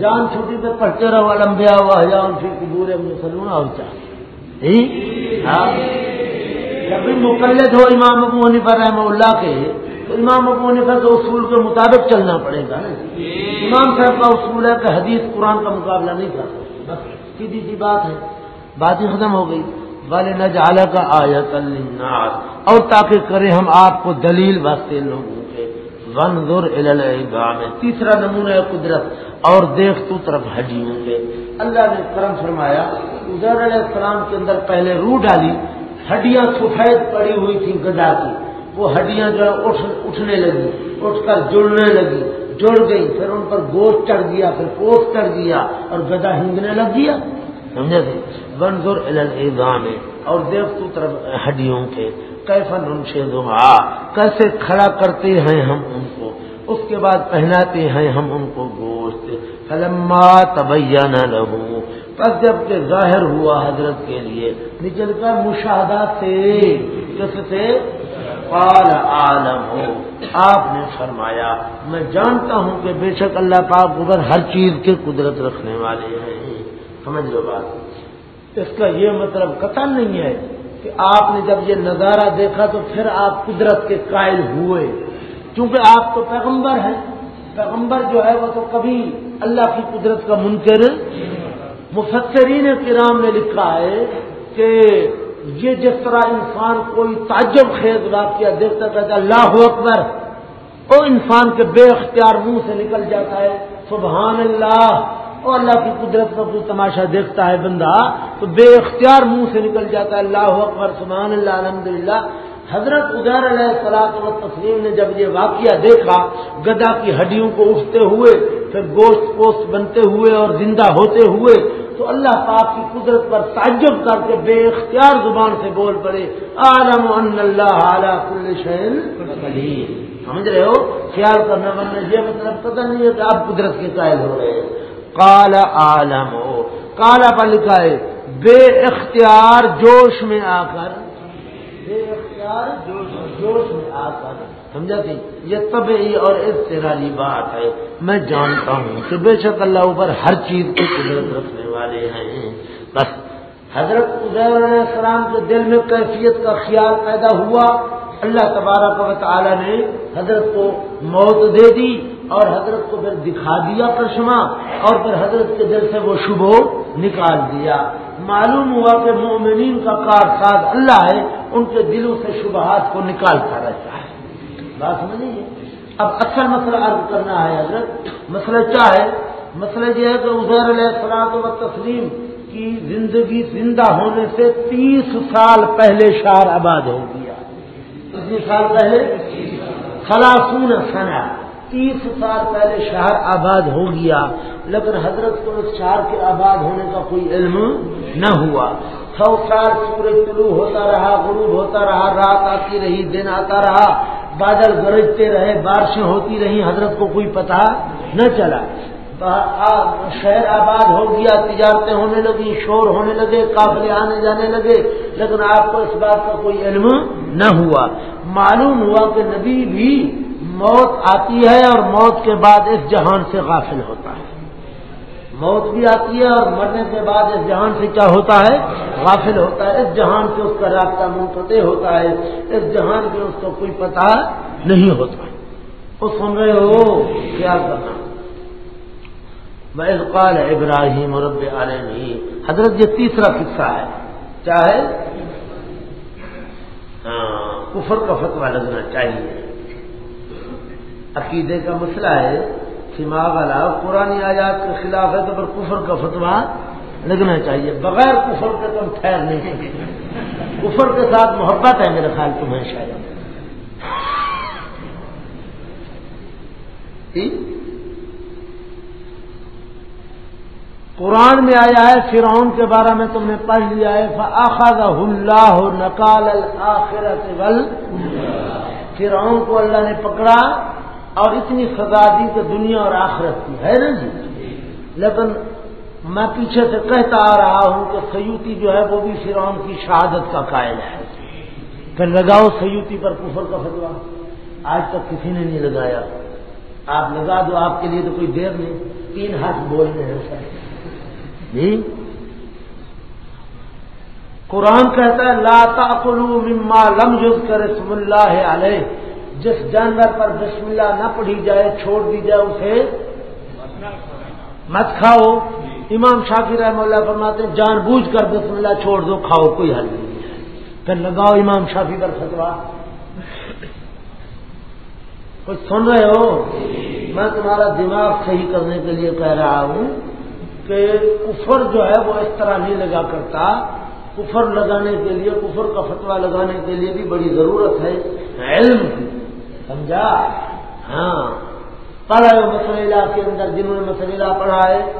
جان چھوٹی پہ پڑھتے رہو لمبیا ہوا جان پھر قبور مسلم اور چاہیے ہاں؟ جب بھی مقلد ہو امام ابو حنیفہ رحم اللہ کے، تو امام ابو حنیفہ کے اصول کے مطابق چلنا پڑے گا نا۔ امام صاحب کا اصول ہے کہ حدیث قرآن کا مقابلہ نہیں کر بس سیدھی سی بات ہے۔ بات ہی ختم ہو گئی۔ والے نہ جالا کا آیت الناس اور تاکہ کرے ہم آپ کو دلیل واسطے لوگوں کے ون دور میں تیسرا نمونہ ہے قدرت، اور دیکھ تو طرف ہڈیوں کے اللہ نے کرم فرمایا ادھر علیہ السلام کے اندر پہلے روح ڈالی، ہڈیاں سفید پڑی ہوئی تھی گدا کی۔ وہ ہڈیاں جو ہے اٹھنے لگی، اٹھ کر جڑنے لگی، جڑ گئی پھر ان پر گوشت چڑھ گیا، پھر پوٹ چڑھ گیا، اور گدا ہنگنے لگ گیا۔ سمجھے تھے بنظر میں اور دیکھ تو طرف ہڈیوں کے۔ کیفن ان سے کیسے کھڑا کرتے ہیں ہم ان کو؟ اس کے بعد پہناتے ہیں ہم ان کو گوشت۔ فلما تبیا نہ لہو۔ بس جبکہ ظاہر ہوا حضرت کے لیے نچل کر مشاہدہ سے کس سے پال عالم ہو۔ آپ نے فرمایا، میں جانتا ہوں کہ بے شک اللہ پاک اوپر ہر چیز کے قدرت رکھنے والے ہیں۔ سمجھ لو بات۔ اس کا یہ مطلب قطع نہیں ہے۔ کہ آپ نے جب یہ نظارہ دیکھا تو پھر آپ قدرت کے قائل ہوئے۔ کیونکہ آپ تو پیغمبر ہیں، پیغمبر جو ہے وہ تو کبھی اللہ کی قدرت کا منکر مفسرین کرام نے لکھا ہے کہ یہ جس طرح انسان کوئی تعجب خیز واقعہ دیکھتا کہتا اللہ اکبر وہ انسان کے بے اختیار منہ سے نکل جاتا ہے۔ سبحان اللہ اور اللہ کی قدرت کا کوئی تماشا دیکھتا ہے بندہ، تو بے اختیار منہ سے نکل جاتا ہے، اللہ اکبر، سبحان اللہ الحمد للہ حضرت ادار علیہ سلاط و تسلیم نے جب یہ واقعہ دیکھا گدا کی ہڈیوں کو اٹھتے ہوئے، پھر گوشت پوست بنتے ہوئے اور زندہ ہوتے ہوئے، تو اللہ پاک کی قدرت پر تعجب کر کے بے اختیار زبان سے بول پڑے عالم ان اللہ اعلیٰ کل شہر سمجھ رہے ہو؟ خیال کرنا ورنہ یہ مطلب پتہ نہیں ہے کہ آپ قدرت کے قائل ہو رہے ہیں۔ کالا عالم. ہو کالا پر لکھا ہے بے اختیار جوش میں آ کر، بے اختیار جوش میں آ کر، سمجھا تھی یہ طبعی اور اضطرالی بات ہے۔ میں جانتا ہوں کہ بے شک اللہ اوپر ہر چیز کی قدرت رکھنے والے ہیں۔ بس حضرت علیہ السلام کے دل میں کیفیت کا خیال پیدا ہوا۔ اللہ تبارک و تعالی نے حضرت کو موت دے دی۔ اور حضرت کو پھر دکھا دیا کرشمہ اور پھر حضرت کے دل سے وہ شبو نکال دیا۔ معلوم ہوا کہ مومنین کا کار ساز اللہ ہے، ان کے دلوں سے شبہات کو نکالتا رہتا ہے۔ بات سمجھیے اب اصل مسئلہ عرض کرنا ہے حضرت۔ مسئلہ کیا ہے؟ مسئلہ یہ ہے کہ ادھر علیہ السلام و تسلیم کی زندگی زندہ ہونے سے تیس سال پہلے شہر آباد ہو گیا۔ کتنی سال پہلے؟ خلاصون سنا تیس سال پہلے شہر آباد ہو گیا، لیکن حضرت کو اس شہر کے آباد ہونے کا کوئی علم نہ ہوا۔ سو سال سورج طلوع ہوتا رہا، غروب ہوتا رہا، رات آتی رہی، دن آتا رہا، بادل گرجتے رہے، بارشیں ہوتی رہی، حضرت کو کوئی پتہ نہ چلا۔ شہر آباد ہو گیا، تجارتیں ہونے لگی شور ہونے لگے، قافلے آنے جانے لگے، لیکن آپ کو اس بات کا کوئی علم نہ ہوا۔ معلوم ہوا کہ نبی بھی موت آتی ہے اور موت کے بعد اس جہان سے غافل ہوتا ہے۔ موت بھی آتی ہے اور مرنے کے بعد اس جہان سے کیا ہوتا ہے؟ غافل ہوتا ہے۔ اس جہان سے اس کا رابطہ منقطع ہوتا ہے۔ اس جہان میں اس کو کوئی پتہ نہیں ہوتا۔ وہ سن رہے ہو؟ کیا کرنا؟ قال ابراہیم رب عالمی حضرت یہ تیسرا قصہ ہے۔ چاہے ہاں، کفر کا فتوا لگنا چاہیے۔ عقیدے کا مسئلہ ہے سماغ والا پرانی آزاد کے خلاف ہے تو پر کفر کا فتوا لگنا چاہیے۔ بغیر کفر کے تم ٹھہر نہیں سکتے کفر کے ساتھ محبت ہے میرے خیال تمہیں شاید۔ جی؟ قرآن میں آیا ہے، فرعون کے بارے میں تم نے پڑھ لیا ہے۔ اللہ نقال الآخرت فرعون کو اللہ نے پکڑا۔ اور اتنی سزا دی کہ دنیا اور آخرت کی، ہے نا جی؟ لیکن میں پیچھے سے کہتا آ رہا ہوں کہ سیوتی جو ہے وہ بھی فرعون کی شہادت کا قائل ہے۔ پھر لگاؤ سیوتی پر کفر کا فتوا آج تک کسی نے نہیں لگایا۔ آپ لگا دو، آپ کے لیے تو کوئی دیر نہیں۔ تین ہاتھ بولنے ہیں سر۔ جی؟ قرآن کہتا ہے، لا تاکلو مما لم یوز کرے سم اللہ علیہ۔ جس جانور پر بسم اللہ نہ پڑھی جائے، چھوڑ دی جائے، اسے مت کھاؤ۔ امام شافی رحم اللہ فرماتے ہیں جان بوجھ کر بسم اللہ چھوڑ دو، کھاؤ، کوئی حل نہیں ہے۔ پھر لگاؤ امام شافی پر فتوا کچھ سن رہے ہو؟ میں تمہارا دماغ صحیح کرنے کے لیے کہہ رہا ہوں کہ کفر جو ہے وہ اس طرح نہیں لگا کرتا۔ کفر لگانے کے لیے، کفر کا فتوا لگانے کے لیے بھی بڑی ضرورت ہے۔ علم کی سمجھا؟ ہاں۔ پڑھا ہے مسئلہ کے اندر، جنہوں نے مسئلہ پڑھا ہے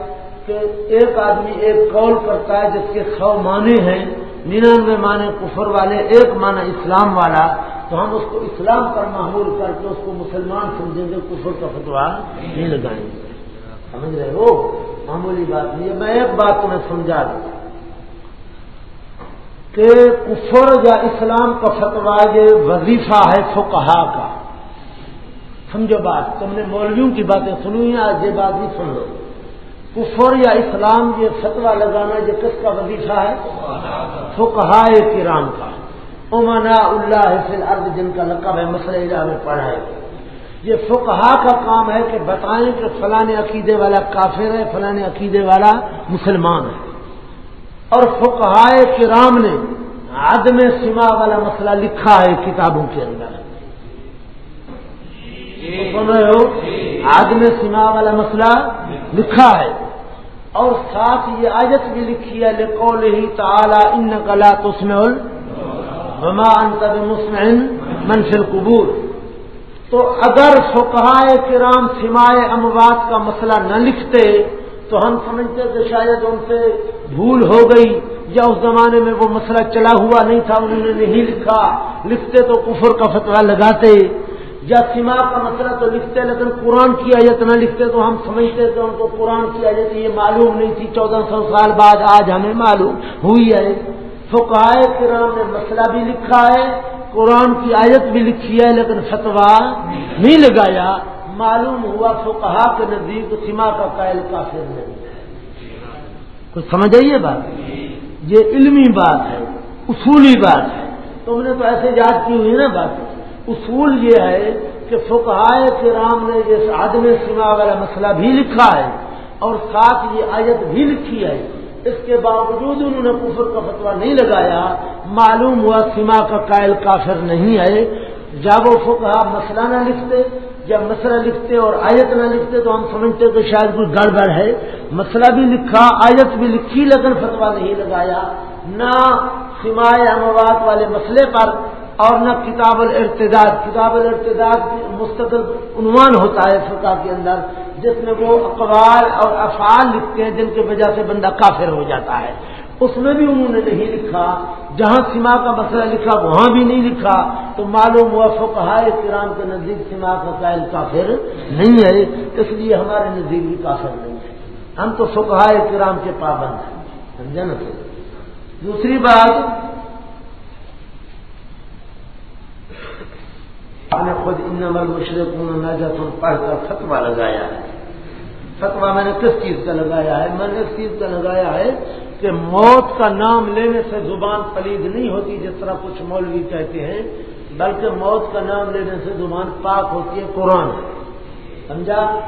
کہ ایک آدمی ایک کال کرتا ہے، جس کے سو معنی ہیں۔ ننانوے معنی کفر والے، ایک معنی اسلام والا۔ تو ہم اس کو اسلام پر معمول کر کے اس کو مسلمان سمجھیں گے، کفر کا فتوا نہیں لگائیں گے۔ سمجھ رہے ہو؟ معمولی بات نہیں ہے۔ میں ایک بات تمہیں سمجھا دوں۔ کہ کفر یا اسلام کا فتوا یہ وظیفہ ہے فقہا کا۔ سمجھو بات، تم نے مولویوں کی باتیں سنی ہیں، آج یہ بات بھی سن لو۔ کفر یا اسلام یہ فتوا لگانا یہ کس کا وظیفہ ہے؟ فقہا کرام کا۔ امنا اللہ فل عرض جن کا لقب ہے، مسئلہ میں پڑھائے یہ فقہا کا کام ہے کہ بتائیں کہ فلاں عقیدے والا کافر ہے، فلاں عقیدے والا مسلمان ہے۔ اور فقہائے کرام نے عدم سما والا مسئلہ لکھا ہے کتابوں کے اندر۔ سن رہے ہو عدم سما والا مسئلہ لکھا ہے اور ساتھ یہ آیت بھی لکھی ہے لکھول ہی تعالی ان کلا تسمل وما انت بمسمع من فی تو اگر فقہائے کرام سمائے اموات کا مسئلہ نہ لکھتے، تو ہم سمجھتے کہ شاید ان سے بھول ہو گئی یا اس زمانے میں وہ مسئلہ چلا ہوا نہیں تھا، انہوں نے نہیں لکھا۔ لکھتے تو کفر کا فتوا لگاتے یا سما کا مسئلہ تو لکھتے لیکن قرآن کی آیت نہ لکھتے تو ہم سمجھتے کہ ان کو قرآن کی آیت یہ معلوم نہیں تھی۔ چودہ سو سال بعد آج ہمیں معلوم ہوئی ہے۔ فقائے کرام نے مسئلہ بھی لکھا ہے، قرآن کی آیت بھی لکھی ہے، لیکن فتوا نہیں لگایا۔ معلوم ہوا فقہا کے نزدیک سما کا قائل کافر نہیں کچھ سمجھ آئیے بات؟ یہ علمی بات ہے، اصولی بات ہے۔ تم نے تو ایسے یاد کی ہوئی نا بات؟ اصول یہ ہے کہ فقہائے کرام نے یہ آدم سما والا مسئلہ بھی لکھا ہے اور ساتھ یہ آیت بھی لکھی ہے، اس کے باوجود انہوں نے کفر کا فتوا نہیں لگایا، معلوم ہوا سما کا قائل کافر نہیں ہے۔ جب وہ فکا مسئلہ نہ لکھتے، جب مسئلہ لکھتے اور آیت نہ لکھتے تو ہم سمجھتے کہ شاید کوئی گڑبڑ ہے۔ مسئلہ بھی لکھا، آیت بھی لکھی لیکن فتوا نہیں لگایا۔ نہ سمائے اموات والے مسئلے پر اور نہ کتاب الارتداد. کتاب الارتداد مستقل عنوان ہوتا ہے فقہ کے اندر، جس میں وہ اقوال اور افعال لکھتے ہیں جن کی وجہ سے بندہ کافر ہو جاتا ہے۔ اس میں بھی انہوں نے نہیں لکھا، جہاں سما کا مسئلہ لکھا، وہاں بھی نہیں لکھا۔ تو معلوم ہوا فقہ کرام کے نزدیک سما کا قائل کافر نہیں ہے، اس لیے ہمارے نزدیک بھی کافر نہیں ہے۔ ہم تو فقہ کرام کے پابند ہیں سمجھا نا دوسری بات نے خود ان مشرق پڑھ کر فتوا لگایا ہے۔ فتوا میں نے کس چیز کا لگایا ہے؟ میں نے اس چیز کا لگایا ہے کہ موت کا نام لینے سے زبان پلید نہیں ہوتی جس طرح کچھ مولوی کہتے ہیں، بلکہ موت کا نام لینے سے زبان پاک ہوتی ہے قرآن۔ سمجھا؟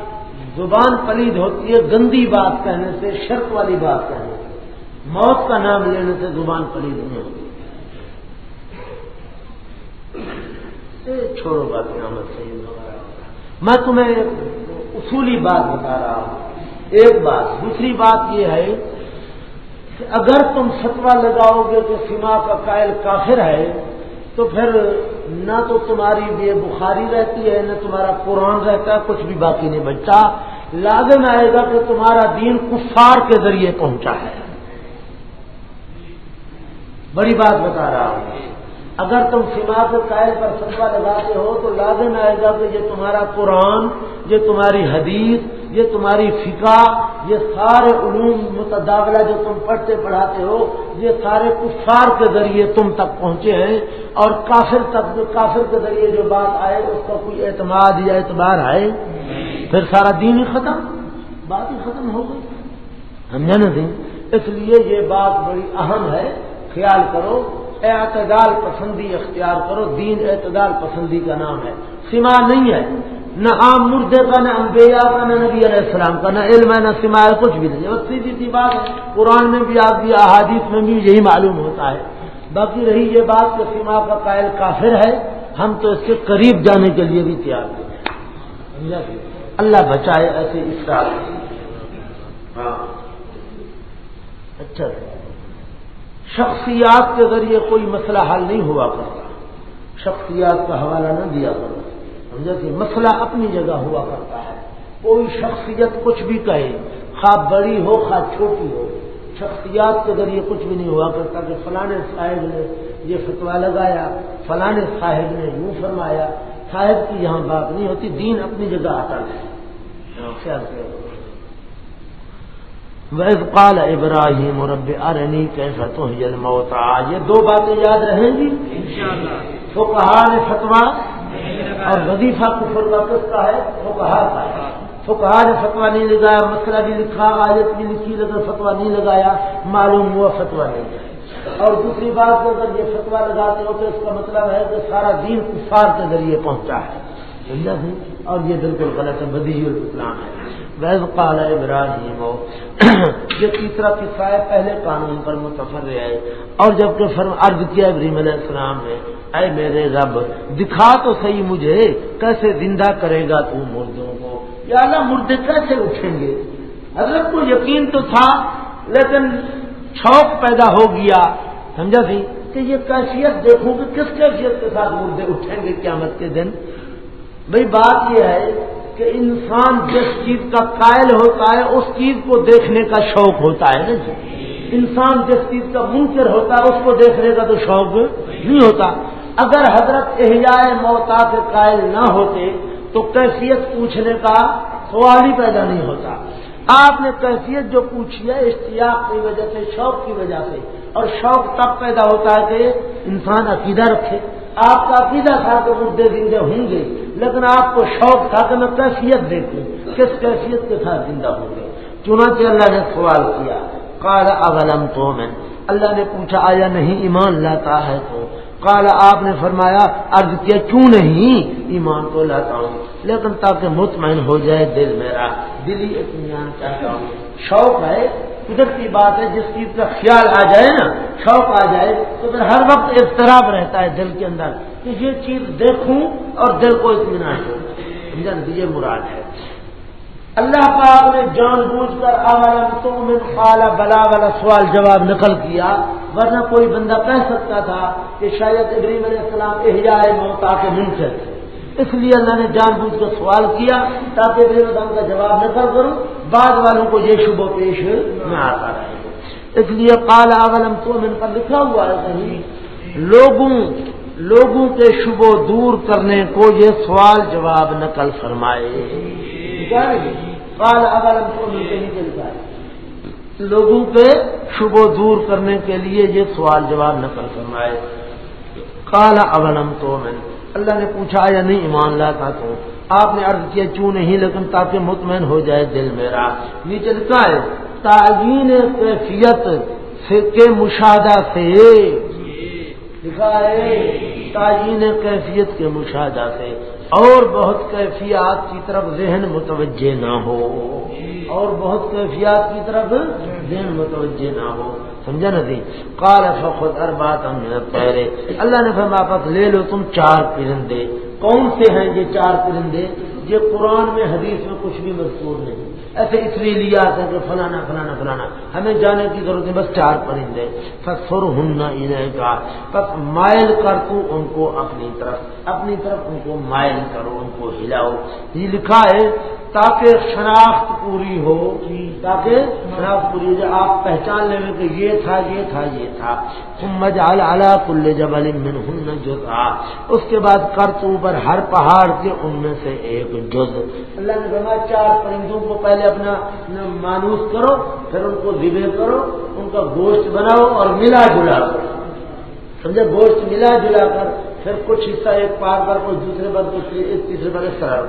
زبان پلید ہوتی ہے گندی بات کہنے سے شرط والی بات کہنے سے۔ موت کا نام لینے سے زبان پلید نہیں ہوتی۔ چھوڑو بات میں تمہیں اصولی بات بتا رہا ہوں۔ ایک بات، دوسری بات یہ ہے کہ اگر تم فتوا لگاؤ گے تو سما کا قائل کافر ہے، تو پھر نہ تو تمہاری بے بخاری رہتی ہے، نہ تمہارا قرآن رہتا ہے کچھ بھی باقی نہیں بچتا۔ لازم آئے گا کہ تمہارا دین کفار کے ذریعے پہنچا ہے۔ بڑی بات بتا رہا ہوں۔ اگر تم سما کے قائل پر فتوا لگاتے ہو تو لازم آئے گا کہ یہ تمہارا قرآن، یہ تمہاری حدیث، یہ تمہاری فقہ، یہ سارے علوم متداولہ جو تم پڑھتے پڑھاتے ہو، یہ سارے کفار کے ذریعے تم تک پہنچے ہیں اور کافر تک کافر کے ذریعے جو بات آئے، اس کا کوئی اعتماد یا اعتبار ہے پھر سارا دین ہی ختم، بات ہی ختم ہو گئی۔ سمجھا نا اس لیے یہ بات بڑی اہم ہے، خیال کرو۔ اعتدال پسندی اختیار کرو، دین اعتدال پسندی کا نام ہے۔ سما نہیں ہے۔ نہ عام مردے کا، نہ امبیا کا، نہ نبی علیہ السلام کا، نہ علم ہے، نہ سما ہے، کچھ بھی نہیں۔ بس سیدھی سی بات ہے۔ قرآن میں بھی آپ بھی احادیث میں بھی یہی معلوم ہوتا ہے۔ باقی رہی یہ بات کہ سما کا قائل کافر ہے۔ ہم تو اس کے قریب جانے کے لیے بھی تیار ہیں۔ جی؟ اللہ بچائے ایسے اس کا ہاں۔ اچھا جی۔ شخصیات کے ذریعے کوئی مسئلہ حل نہیں ہوا کرتا۔ شخصیات کا حوالہ نہ دیا کرو۔ سمجھا کہ مسئلہ اپنی جگہ ہوا کرتا ہے۔ کوئی شخصیت کچھ بھی کہے، خواب بڑی ہو، خواب چھوٹی ہو، شخصیات کے ذریعے کچھ بھی نہیں ہوا کرتا کہ فلاں صاحب نے یہ فتوا لگایا فلاں صاحب نے یوں فرمایا۔ صاحب کی یہاں بات نہیں ہوتی، دین اپنی جگہ آتا ہے ویز قال ابراہیم رب ارنی کیسا تو موتا یہ دو باتیں یاد رہیں گی؟ تو کہا نے فتوا اور وظیفہ کفر کا کس کا ہے کہا تھا تو کہا نے فتوا نہیں لگایا مسئلہ بھی لکھا آیت بھی لکھی لیکن فتوا نہیں لگایا معلوم ہوا فتوا نہیں اور دوسری بات اگر یہ فتوا لگاتے ہو تو اس کا مطلب ہے کہ سارا دین کفار کے ذریعے پہنچا ہے۔ اور یہ بالکل غلط ہے بدی الاسلام ہے۔ ویز قال ابراہیم ہو یہ تیسرا قصہ ہے، پہلے قانون پر متفر ہے۔ اور جبکہ فرم عرض کیا ابراہیم علیہ السلام نے، اے میرے رب، دکھا تو صحیح مجھے، کیسے زندہ کرے گا تو مردوں کو؟ یا اللہ، مردے کیسے اٹھیں گے؟ حضرت کو یقین تو تھا، لیکن شوق پیدا ہو گیا۔ سمجھا سی؟ کہ یہ کیفیت دیکھوں کہ کس کیفیت کے ساتھ مردے اٹھیں گے قیامت کے دن۔ بھائی بات یہ ہے کہ انسان جس چیز کا قائل ہوتا ہے، اس چیز کو دیکھنے کا شوق ہوتا ہے نا جی۔ انسان جس چیز کا منکر ہوتا ہے، اس کو دیکھنے کا تو شوق نہیں ہوتا۔ اگر حضرت احیاء موتا کے قائل نہ ہوتے، تو کیفیت پوچھنے کا سوال ہی پیدا نہیں ہوتا۔ آپ نے کیفیت جو پوچھی ہے، اشتیاق کی وجہ سے، شوق کی وجہ سے۔ اور شوق تب پیدا ہوتا ہے کہ انسان عقیدہ رکھے۔ آپ کا عقیدہ تھا کہ مردے زندے ہوں گے۔ لیکن آپ کو شوق تھا کہ میں کیفیت دیکھوں، کس کیفیت کے ساتھ زندہ ہوں گے؟ چنانچہ اللہ نے سوال کیا کالا اغلم تو میں اللہ نے پوچھا، آیا نہیں ایمان لاتا ہے تو؟ کالا آپ نے فرمایا ارض کیا، کیوں نہیں ایمان تو لاتا ہوں؟ لیکن تاکہ مطمئن ہو جائے دل میرا دلی اطمینان چاہتا ہوں۔ شوق ہے قدرتی بات ہے، جس چیز کا خیال آ جائے نا، شوق آ جائے، تو پھر ہر وقت اضطراب رہتا ہے دل کے اندر کہ یہ چیز دیکھوں اور دل کو اطمینان ہو۔ یہ مراد ہے۔ اللہ پاک نے جان بوجھ کر عالم تو میں خالا بلا والا سوال جواب نقل کیا، ورنہ کوئی بندہ کہہ سکتا تھا کہ شاید ابریم علیہ السلام احجائے موتا کے منکر اس لیے اللہ نے جان بوجھ کر سوال کیا تاکہ ابریم السلام کا جواب نقل کروں، بعد والوں کو یہ شبہ پیش نہ آتا رہے۔ اس لیے کالا عالم تو میں پر لکھا ہوا ہے کہیں لوگوں لوگوں کے شبو دور کرنے کو یہ سوال جواب نقل فرمائے۔ لوگوں کے شبو دور کرنے کے لیے یہ سوال جواب نقل فرمائے۔ کالا اولم تو میں اللہ نے پوچھا یا نہیں ایمان لاتا تو؟ آپ نے عرض کیا، کیوں نہیں؟ لیکن تاکہ مطمئن ہو جائے دل میرا۔ نیچے لکھا ہے تعین کیفیت کے مشاہدہ سے۔ لکھا ہے تعین کیفیت کے مشاہدہ سے۔ اور بہت کیفیات کی طرف ذہن متوجہ نہ ہو۔ اور بہت کیفیات کی طرف ذہن متوجہ نہ ہو۔ سمجھا نا دی۔ کال فخر اربات ہم پہرے اللہ نے فرمایا پاس لے لو تم چار پرندے۔ کون سے ہیں یہ چار پرندے؟ یہ قرآن میں حدیث میں کچھ بھی مذکور نہیں۔ ایسے اس لیے لیا ہے کہ فلانا فلانا فلانا، ہمیں جانے کی ضرورت ہے بس چار پرندے۔ فر ہننا کا بس مائل کر تو ان کو اپنی طرف اپنی طرف ان کو مائل کرو، ان کو ہلاؤ۔ یہ لکھا ہے، تاکہ شناخت پوری ہو جی، تاکہ شناخت پوری ہو۔ جائے آپ پہچان لیں کہ یہ تھا یہ تھا یہ تھا۔ مجال اعلیٰ کل جبل من ہن جو تھا اس کے بعد کر تو ہر پہاڑ کے ان میں سے ایک جز اللہ نے بنا چار پرندوں کو پہلے اپنا مانوس کرو، پھر ان کو ذبے کرو، ان کا گوشت بناؤ اور ملا جلا کرو سمجھے؟ گوشت ملا جلا کر، پھر کچھ حصہ ایک پار پر، کچھ دوسرے پر، کچھ تیسرے پر، اس طرح۔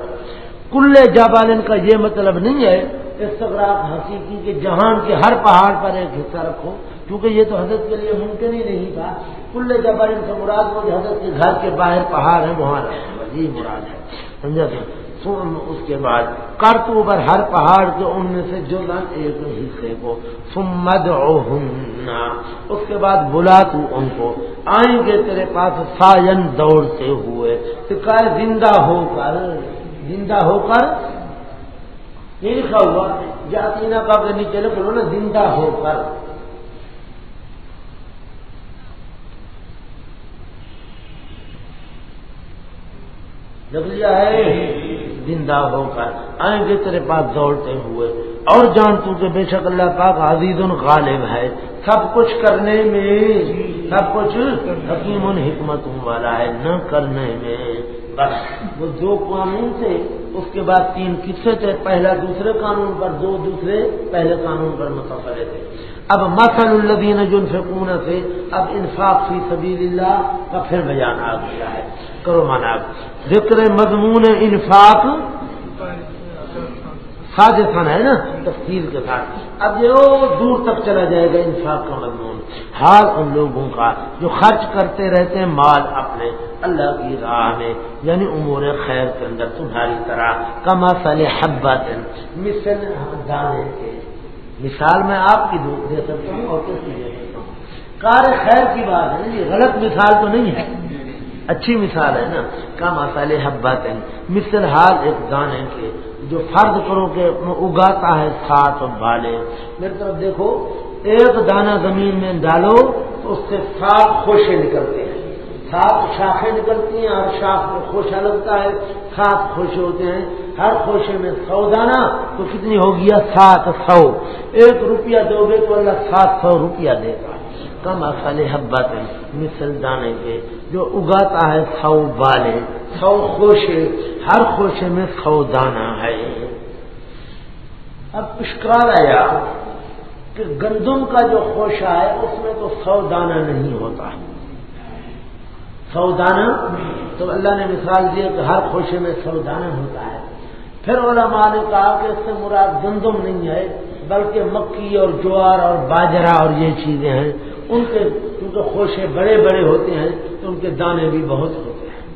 کل جابالن کا یہ مطلب نہیں ہے استغراق حقیقی کے جہان کے ہر پہاڑ پر ایک حصہ رکھو، کیونکہ یہ تو حضرت کے لیے ممکن ہی نہیں تھا۔ کل جبر ان سے مراد وہ حضرت کے گھر کے باہر پہاڑ ہے وہاں رکھو مراد ہے۔ سمجھا سر سن اس کے بعد کر تو اوپر ہر پہاڑ کے ان میں سے جو لن ایک حصے کو سمد اس کے بعد بلا تو ان کو۔ آئیں گے تیرے پاس سائن دوڑتے ہوئے۔ تو زندہ ہو کر۔ زندہ ہو کر؟ یہ لکھا ہوا جاتی نا کا نیچے لکھ لو نا، زندہ ہو کر۔ لکھ لیا ہے۔ زندہ ہو کر آئیں گے تیرے پاس دوڑتے ہوئے۔ اور جان تو کہ بے شک اللہ پاک عزیز غالب ہے۔ سب کچھ کرنے میں سب کچھ حکیم حکمت والا ہے، نہ کرنے میں۔ بس وہ دو قانون تھے، اس کے بعد تین قصے تھے۔ پہلا دوسرے قانون پر، دو دوسرے پہلے قانون پر متفر تھے۔ اب مسل الدین جنفکون سے اب انفاق فی سبیل اللہ کا پھر بیان آ گیا ہے۔ کرو مانا ذکر مضمون انفاق ساجسان ہے نا؟ تفصیل کے ساتھ۔ اب یہ دور تک چلا جائے گا انفاق کا مضمون۔ حال ان لوگوں کا جو خرچ کرتے رہتے ہیں، مال اپنے اللہ کی راہ میں یعنی امور خیر کے اندر تمہاری طرح۔ کما سال حبت مثل دانے کے مثال میں آپ کی دے سکتا ہوں اور کس کی دے سکتا ہوں؟ کار خیر کی بات ہے یہ جی، غلط مثال تو نہیں ہے۔ اچھی مثال ہے نا۔ کم اصل حبت مثل حال ایک دانے کے، جو فرض کرو کہ اگاتا ہے سات بالے۔ میری طرف دیکھو، ایک دانہ زمین میں ڈالو تو اس سے سات خوشے نکلتے ہیں۔ سات شاخیں نکلتی ہیں ہر شاخ میں خوشہ لگتا ہے، سات خوشے ہوتے ہیں۔ ہر خوشے میں سو دانا، تو کتنی ہو گیا سات سو۔ ایک روپیہ دو گے تو اللہ سات سو روپیہ دے گا۔ کم اصل حبت مثل دانے کے۔ جو اگاتا ہے سو بالے سو خوشے، ہر خوشے میں سو دانا ہے۔ اب اشکال آیا کہ گندم کا جو خوشہ ہے، اس میں تو سو دانا نہیں ہوتا۔ ہے سو دانا تو اللہ نے مثال دی کہ ہر خوشے میں سو دانا ہوتا ہے۔ پھر علماء نے کہا کہ اس سے مراد گندم نہیں ہے، بلکہ مکی اور جوار اور باجرا اور یہ چیزیں ہیں۔ ان کے کیونکہ خوشے بڑے بڑے ہوتے ہیں، تو ان کے دانے بھی بہت ہوتے ہیں۔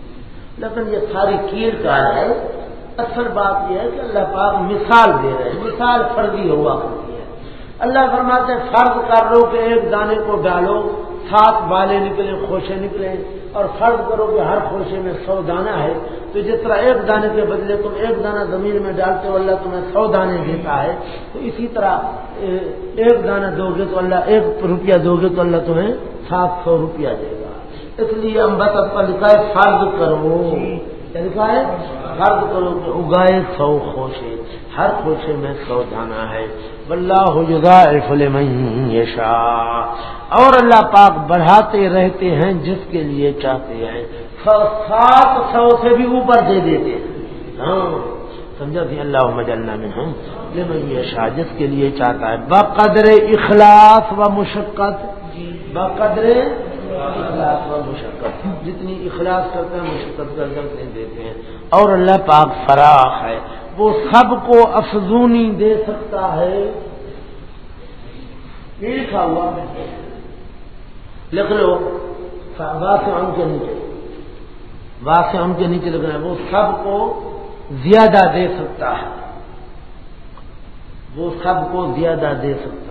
لیکن یہ ساری کیڑ کار ہے۔ اصل بات یہ ہے کہ اللہ پاک مثال دے رہے ہیں، مثال فرضی ہوا کرتی ہے۔ اللہ فرماتے ہیں، فرض کر لو کہ ایک دانے کو ڈالو سات بالے نکلے خوشے نکلے اور فرض کرو کہ ہر خوشے میں سو دانا ہے، تو جس طرح ایک دانے کے بدلے تم ایک دانہ زمین میں ڈالتے ہو، اللہ تمہیں سو دانے دیتا ہے۔ تو اسی طرح ایک دانہ دو گے تو اللہ، ایک روپیہ دو گے تو اللہ تمہیں سات سو روپیہ دے گا۔ اس لیے ہم بس اب لکھا ہے، فرض کرو۔ جی۔ کیا لکھا ہے فرض کرو کہ اگائے سو خوشے ہر خوشے میں سو دانا ہے۔ یشا اور اللہ پاک بڑھاتے رہتے ہیں جس کے لیے چاہتے ہیں۔ سات سو سے بھی اوپر دے دیتے ہیں۔ ہاں سمجھا تھی اللہ مجلنا میں ہم یشا جس کے لیے چاہتا ہے۔ بقدر اخلاص و مشقت۔ بقدر اخلاص و مشقت جتنی اخلاص کرتے ہیں، مشقت کر کر دیتے ہیں۔ اور اللہ پاک فراخ ہے۔ وہ سب کو افزونی دے سکتا ہے۔ لکھا ہوا لکھ لو۔ سے ان کے نیچے۔ بات ان کے نیچے لکھ رہے ہیں وہ سب کو زیادہ دے سکتا ہے۔ وہ سب کو زیادہ دے سکتا ہے۔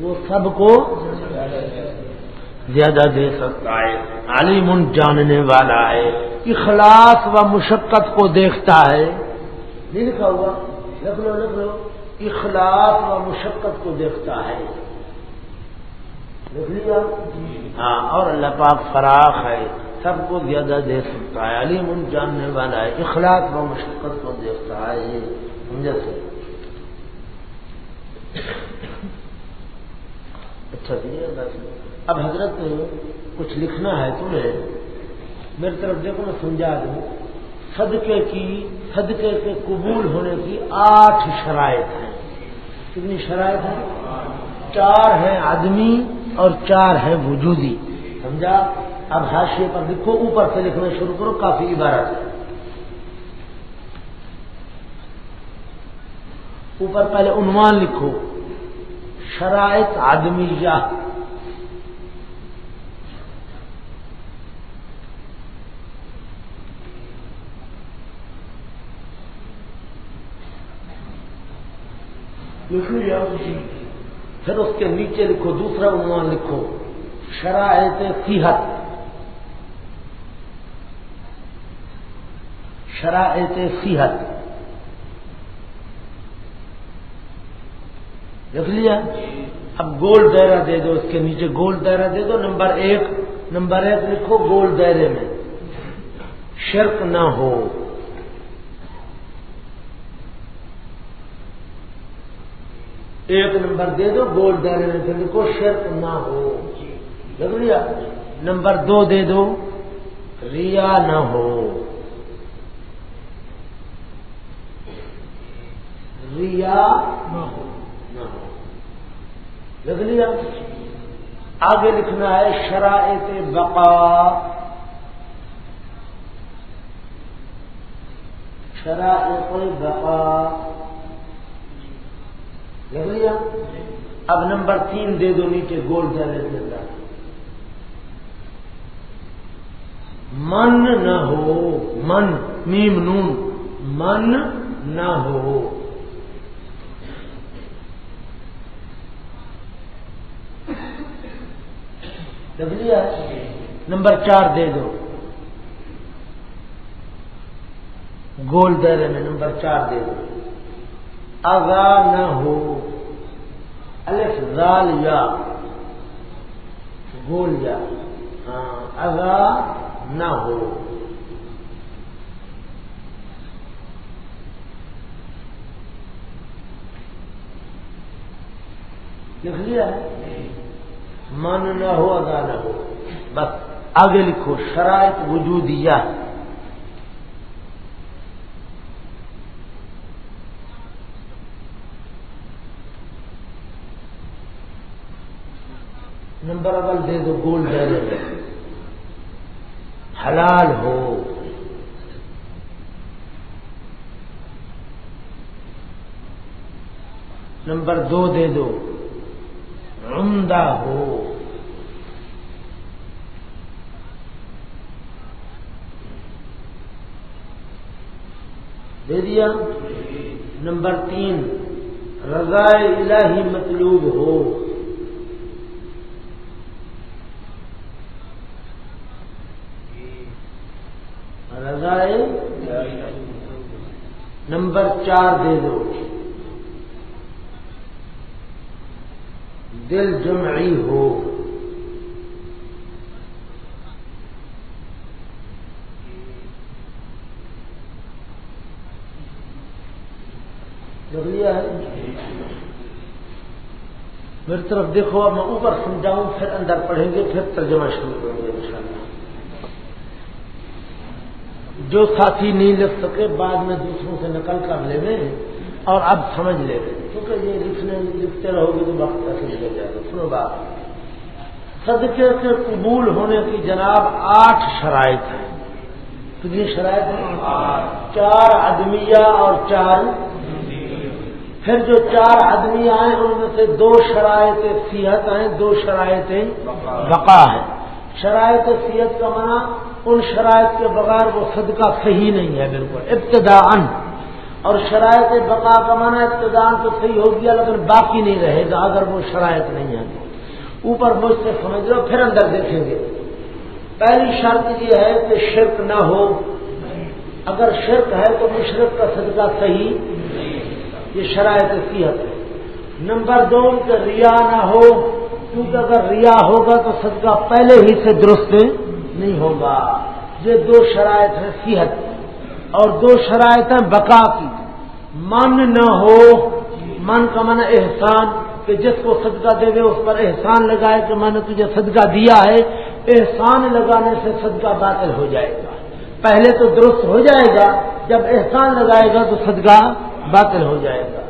وہ سب کو زیادہ دے سکتا ہے۔ علیم جاننے والا ہے۔ اخلاص و مشقت کو دیکھتا ہے۔ نہیں لکھا ہوا؟ لکھ لو لکھ لو۔ اخلاص و مشقت کو دیکھتا ہے۔ لکھ لیا؟ ہاں اور اللہ پاک فراخ ہے۔ سب کو زیادہ دے سکتا ہے۔ علیم ان جاننے والا ہے۔ اخلاق و مشقت کو دیکھتا ہے۔ سمجھا سے اچھا اب حضرت کچھ لکھنا ہے تمہیں، میری طرف دیکھو، میں سمجھا دوں۔ صدقے کی، صدقے کے قبول ہونے کی آٹھ شرائط ہیں۔ کتنی شرائط ہیں؟ چار ہیں آدمی اور چار ہیں وجودی۔ سمجھا؟ اب حاشیے پر لکھو، اوپر سے لکھنا شروع کرو، کافی عبارت ہے۔ اوپر پہلے عنوان لکھو۔ شرائط آدمیہ۔ پھر اس کے نیچے لکھو دوسرا عنوان لکھو۔ شرائط صحت۔ شرائط صحت۔ دیکھ لیا۔ اب گول دائرہ دے دو، اس کے نیچے گول دائرہ دے دو۔ نمبر ایک نمبر ایک لکھو گول دائرے میں۔ شرک نہ ہو۔ ایک نمبر دے دو، گول دائرے میں پھر لکھو شرک نہ ہو۔ دیکھ لیا۔ نمبر دو دے دو، ریا نہ ہو۔ ریا نہ ہو۔ لکھ لیا آگے لکھنا ہے شرائط بقا۔ شرائط بقا۔ لکھ لیا اب نمبر تین دے دو نیچے گول جانے کے اندر۔ من نہ ہو، من، میم، نون۔ من نہ ہو۔ لیا نمبر چار دے دو۔ گول دائرے میں نمبر چار دے دو۔ اگا نہ ہو الف زال یا۔ گول یا۔ ہاں نہ ہو لکھ لیا من نہ ہو ادا نہ ہو۔ بس آگے لکھو شرائط وجودیہ۔ نمبر اول دے دو، گول دے حلال ہو۔ نمبر دو دے دو۔ عمدہ ہو۔ دے دیا۔ نمبر تین، رضا الہی مطلوب ہو۔ رضا نمبر چار دے دو۔ دل جمعی ہو۔ لیا ہے۔ میری طرف دیکھو، میں اوپر سمجھاؤں، پھر اندر پڑھیں گے، پھر ترجمہ شروع کریں گے انشاءاللہ۔ جو ساتھی نہیں لکھ سکے، بعد میں دوسروں سے نقل کر لے اور اب سمجھ لے گئے کیونکہ یہ لکھنے لکھتے رہو گے تو وقت ایسے نکل جائے گا سنو بات۔ صدقے کے قبول ہونے کی جناب آٹھ شرائط ہیں۔ کتنی شرائط ہیں؟ چار ادمیہ اور چار پھر جو چار آدمی آئے ان میں سے دو شرائط صحت ہیں، دو شرائط بقا ہیں۔ شرائط صحت کا منع ان شرائط کے بغیر وہ صدقہ صحیح نہیں ہے، بالکل۔ ابتدا اور شرائط بقا کا مانا ابتدان تو صحیح ہو گیا لیکن باقی نہیں رہے گا اگر وہ شرائط نہیں ہے اوپر مجھ سے سمجھ لو، پھر اندر دیکھیں گے۔ پہلی شرط یہ ہے کہ شرک نہ ہو۔ اگر شرک ہے تو مشرق کا صدقہ صحیح۔ یہ شرائط صحت ہے۔ نمبر دو کہ ریا نہ ہو۔ کیونکہ اگر ریا ہوگا تو صدقہ پہلے ہی سے درست نہیں ہوگا۔ یہ دو شرائط ہیں، صحت۔ اور دو شرائط ہیں بقا کی۔ من نہ ہو، من کا من احسان، کہ جس کو صدقہ دے دے، اس پر احسان لگائے کہ میں نے تجھے صدقہ دیا ہے، احسان لگانے سے صدقہ باطل ہو جائے گا۔ پہلے تو درست ہو جائے گا، جب احسان لگائے گا تو صدقہ باطل ہو جائے گا۔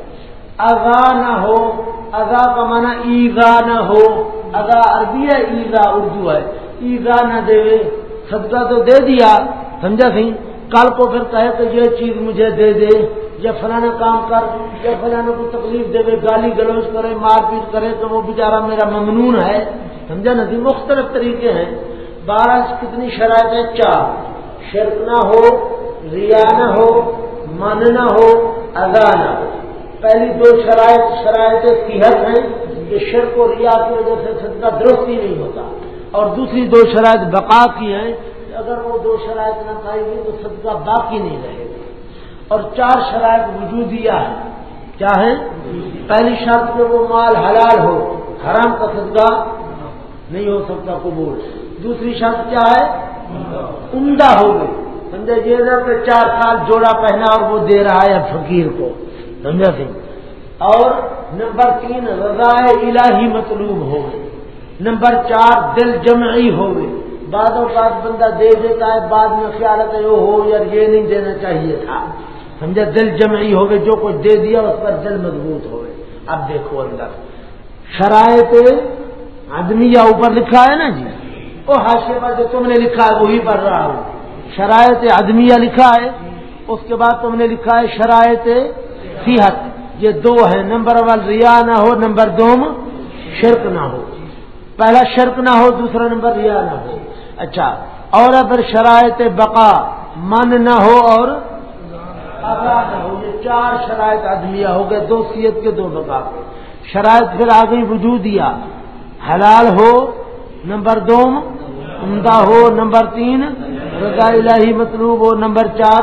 اگا نہ ہو اگا کا مانا ایگا نہ ہو اگا عربی ہے ایزا اردو ہے۔ ایزا نہ دے، صدقہ تو دے دیا، سمجھا سی؟ کل کو پھر کہے کہ یہ چیز مجھے دے دے، یا فلانا کام کر، یا فلانا کو تکلیف دے دے گالی گلوچ کرے، مار پیٹ کرے، تو وہ بیچارہ میرا ممنون ہے۔ سمجھا نا جی؟ مختلف طریقے ہیں۔ بارہ کتنی شرائط ہے؟ چار۔ شرک نہ ہو، ریا نہ ہو، من نہ ہو ادا نہ ہو۔ پہلی دو شرائط شرائط صحت ہیں کہ شرک و ریا کی وجہ سے صدقہ درست ہی نہیں ہوتا۔ اور دوسری دو شرائط بقا کی ہیں اگر وہ دو شرائط نہ پائے گی تو صدقہ باقی نہیں رہے گا۔ اور چار شرائط وجودیہ ہے کیا ہے پہلی شرط کہ وہ مال حلال ہو، حرام کا صدقہ نہیں ہو سکتا، قبول۔ دوسری شرط کیا ہے؟ عمدہ ہو گئی۔ سمجھا یہ کہ چار سال جوڑا پہنا اور وہ دے رہا ہے فقیر کو۔ سمجھا سی اور نمبر تین، رضائے الہی مطلوب ہو گئی۔ نمبر چار، دل جمعی ہو بعد اوقات بندہ دے دیتا ہے، بعد میں خیال ہے کہ ہو یار یہ نہیں دینا چاہیے تھا۔ سمجھا؟ دل جمعی ہو گئے جو کچھ دے دیا، اس پر دل مضبوط ہو گئے اب دیکھو اندر۔ شرائط آدمی اوپر لکھا ہے نا جی؟ وہ حاشے پر جو تم نے لکھا ہے، وہی پڑھ رہا ہوں۔ شرائط آدمیہ لکھا ہے، اس کے بعد تم نے لکھا ہے شرائط صحت۔ یہ دو ہے نمبر ون ریا نہ ہو، نمبر دوم، شرک نہ ہو۔ پہلا شرک نہ ہو، دوسرا نمبر ریا نہ ہو۔ اچھا اور اگر شرائط بقا من نہ ہو اور نہ ہو، یہ چار شرائط آدمیہ ہو گئے، دو سیت کے دو بقا شرائط پھر آ گئی وجود دیا حلال ہو، نمبر دو، عمدہ ہو، نمبر تین، رضا الہی مطلوب ہو، نمبر چار،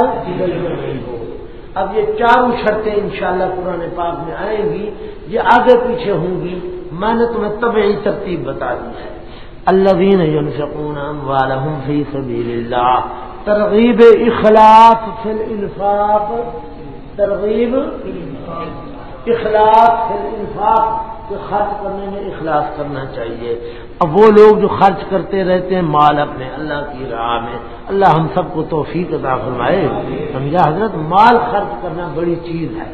اب یہ چاروں شرطیں انشاءاللہ شاء پرانے پاک میں آئیں گی، یہ آگے پیچھے ہوں گی۔ میں نے تمہیں طبعی ترتیب بتا دی ہے۔ اللہ فی سبیل اللہ ترغیب اخلاق فی الانفاق ترغیب اخلاق فی الانفاق خرچ کرنے میں اخلاص کرنا چاہیے. اب وہ لوگ جو خرچ کرتے رہتے ہیں مال اپنے اللہ کی راہ میں. اللہ ہم سب کو توفیق عطا فرمائے. سمجھا حضرت؟ مال خرچ کرنا بڑی چیز ہے.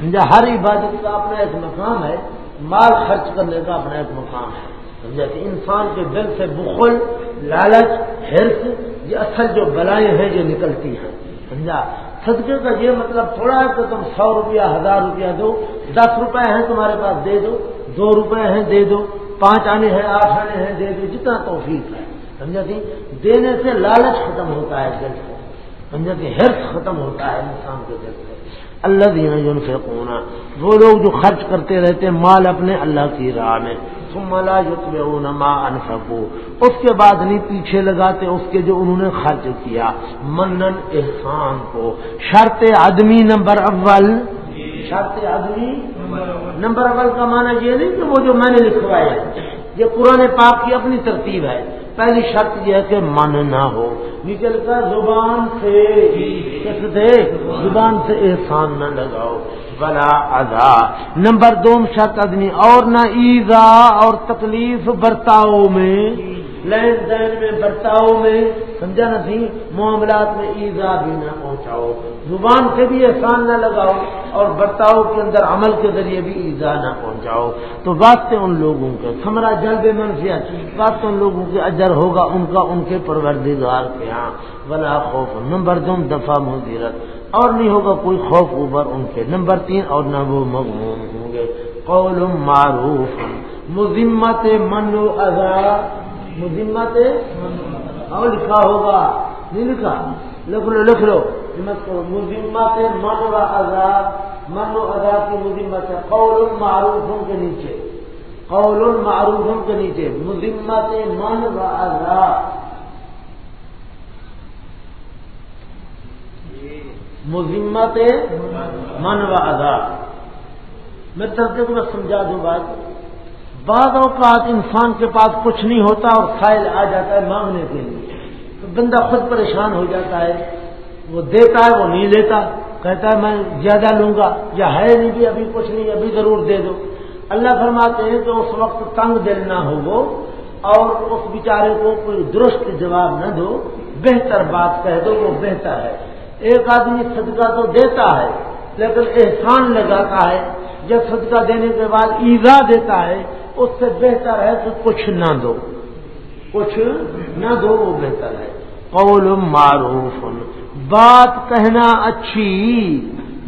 سمجھا؟ ہر عبادت کا اپنا ایک مقام ہے. مال خرچ کرنے کا اپنا ایک مقام ہے. سمجھا کہ انسان کے دل سے بخل، لالچ ہرس یہ اصل جو بلائیں ہیں جو نکلتی ہیں، سمجھا؟ صدقے کا یہ مطلب تھوڑا ہے کہ تم سو روپیہ، ہزار روپیہ دو، دس روپے ہیں تمہارے پاس، دے دو دو روپے ہیں، دے دو، پانچ آنے ہیں، آٹھ آنے ہیں، دے دو، جتنا توفیق ہے، سمجھا تھی دینے سے لالچ ختم ہوتا ہے دل سے، سمجھا جی؟ کہ ہرس ختم ہوتا ہے انسان کے دل سے۔ اللہ دین سے وہ لوگ جو خرچ کرتے رہتے ہیں مال اپنے اللہ کی راہ میں۔ ملا ما انفقو اس کے بعد نہیں پیچھے لگاتے، اس کے جو انہوں نے خرچ کیا۔ منن احسان کو۔ شرط آدمی نمبر اول۔ شرط آدمی نمبر اول کا معنی یہ نہیں کہ وہ جو میں نے لکھوایا یہ پرانے پاک کی اپنی ترتیب ہے۔ پہلی شرط یہ ہے کہ من نہ ہو۔ نکل کر زبان سے۔ کس دے زبان سے احسان نہ لگاؤ۔ بلا ادا نمبر دو شرط آدمی اور نہ ایزا، اور تکلیف برتاؤ میں لین دین میں برتاؤ میں، سمجھا نہ تھی معاملات میں ایزا بھی نہ پہنچاؤ۔ زبان سے بھی احسان نہ لگاؤ، اور برتاؤ کے اندر عمل کے ذریعے بھی ایزا نہ پہنچاؤ۔ تو واسطے ان لوگوں کے۔ سمرا جلد منفیت واسطے ان لوگوں کے، اجر ہوگا ان کا، ان کے پروردگار کے ہاں۔ بلا خوف، نمبر دو دفعہ مدیرت اور نہیں ہوگا کوئی خوف اوبر ان کے۔ نمبر تین، اور نہ وہ مغموم ہوں گے۔ قول معروف۔ مذمت من و ادا مذمت اور لکھا ہوگا۔ نہیں لکھا؟ لکھ لو لکھ لو۔ مذمت من و ادا من و ادا کی مذمت ہے۔ قول معروف کے نیچے۔ قول معروف کے نیچے۔ مذمت من و ادا مذمت من و ادا میں ترتے کو میں سمجھا دوں بات. بعض اوقات انسان کے پاس کچھ نہیں ہوتا اور سائل آ جاتا ہے مانگنے کے لیے. تو بندہ خود پریشان ہو جاتا ہے. وہ دیتا ہے، وہ نہیں لیتا. کہتا ہے، میں زیادہ لوں گا. یا ہے نہیں بھی، ابھی کچھ نہیں، ابھی ضرور دے دو. اللہ فرماتے ہیں کہ اس وقت تنگ دل نہ ہو وہ اور اس بیچارے کو کوئی درست جواب نہ دو. بہتر بات کہہ دو، وہ بہتر ہے. ایک آدمی صدقہ تو دیتا ہے، لیکن احسان لگاتا ہے۔ جب صدقہ دینے کے بعد ایزا دیتا ہے، اس سے بہتر ہے کہ کچھ نہ دو۔ کچھ نہ دو، وہ بہتر ہے۔ قول معروف، بات کہنا اچھی،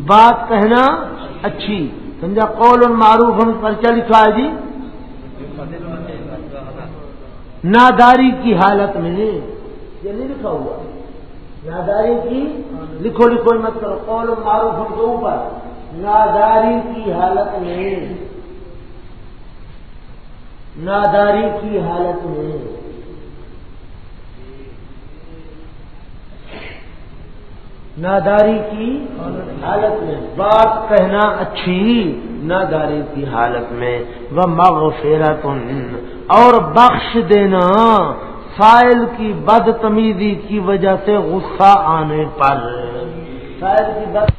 بات کہنا اچھی۔ سمجھا؟ قول معروف پر کیا لکھا ہے جی؟ ناداری کی حالت میں یہ نہیں لکھا ہوا۔ ناداری کی لکھو لکھو مت کرو، قول معروف کے اوپر ناداری کی حالت میں۔ ناداری کی حالت میں۔ ناداری کی حالت میں۔ بات کہنا اچھی۔ ناداری کی حالت میں۔ وہ مغفرت اور بخش دینا۔ سائل کی بد تمیزی کی وجہ سے غصہ آنے پر۔ سائل کی بد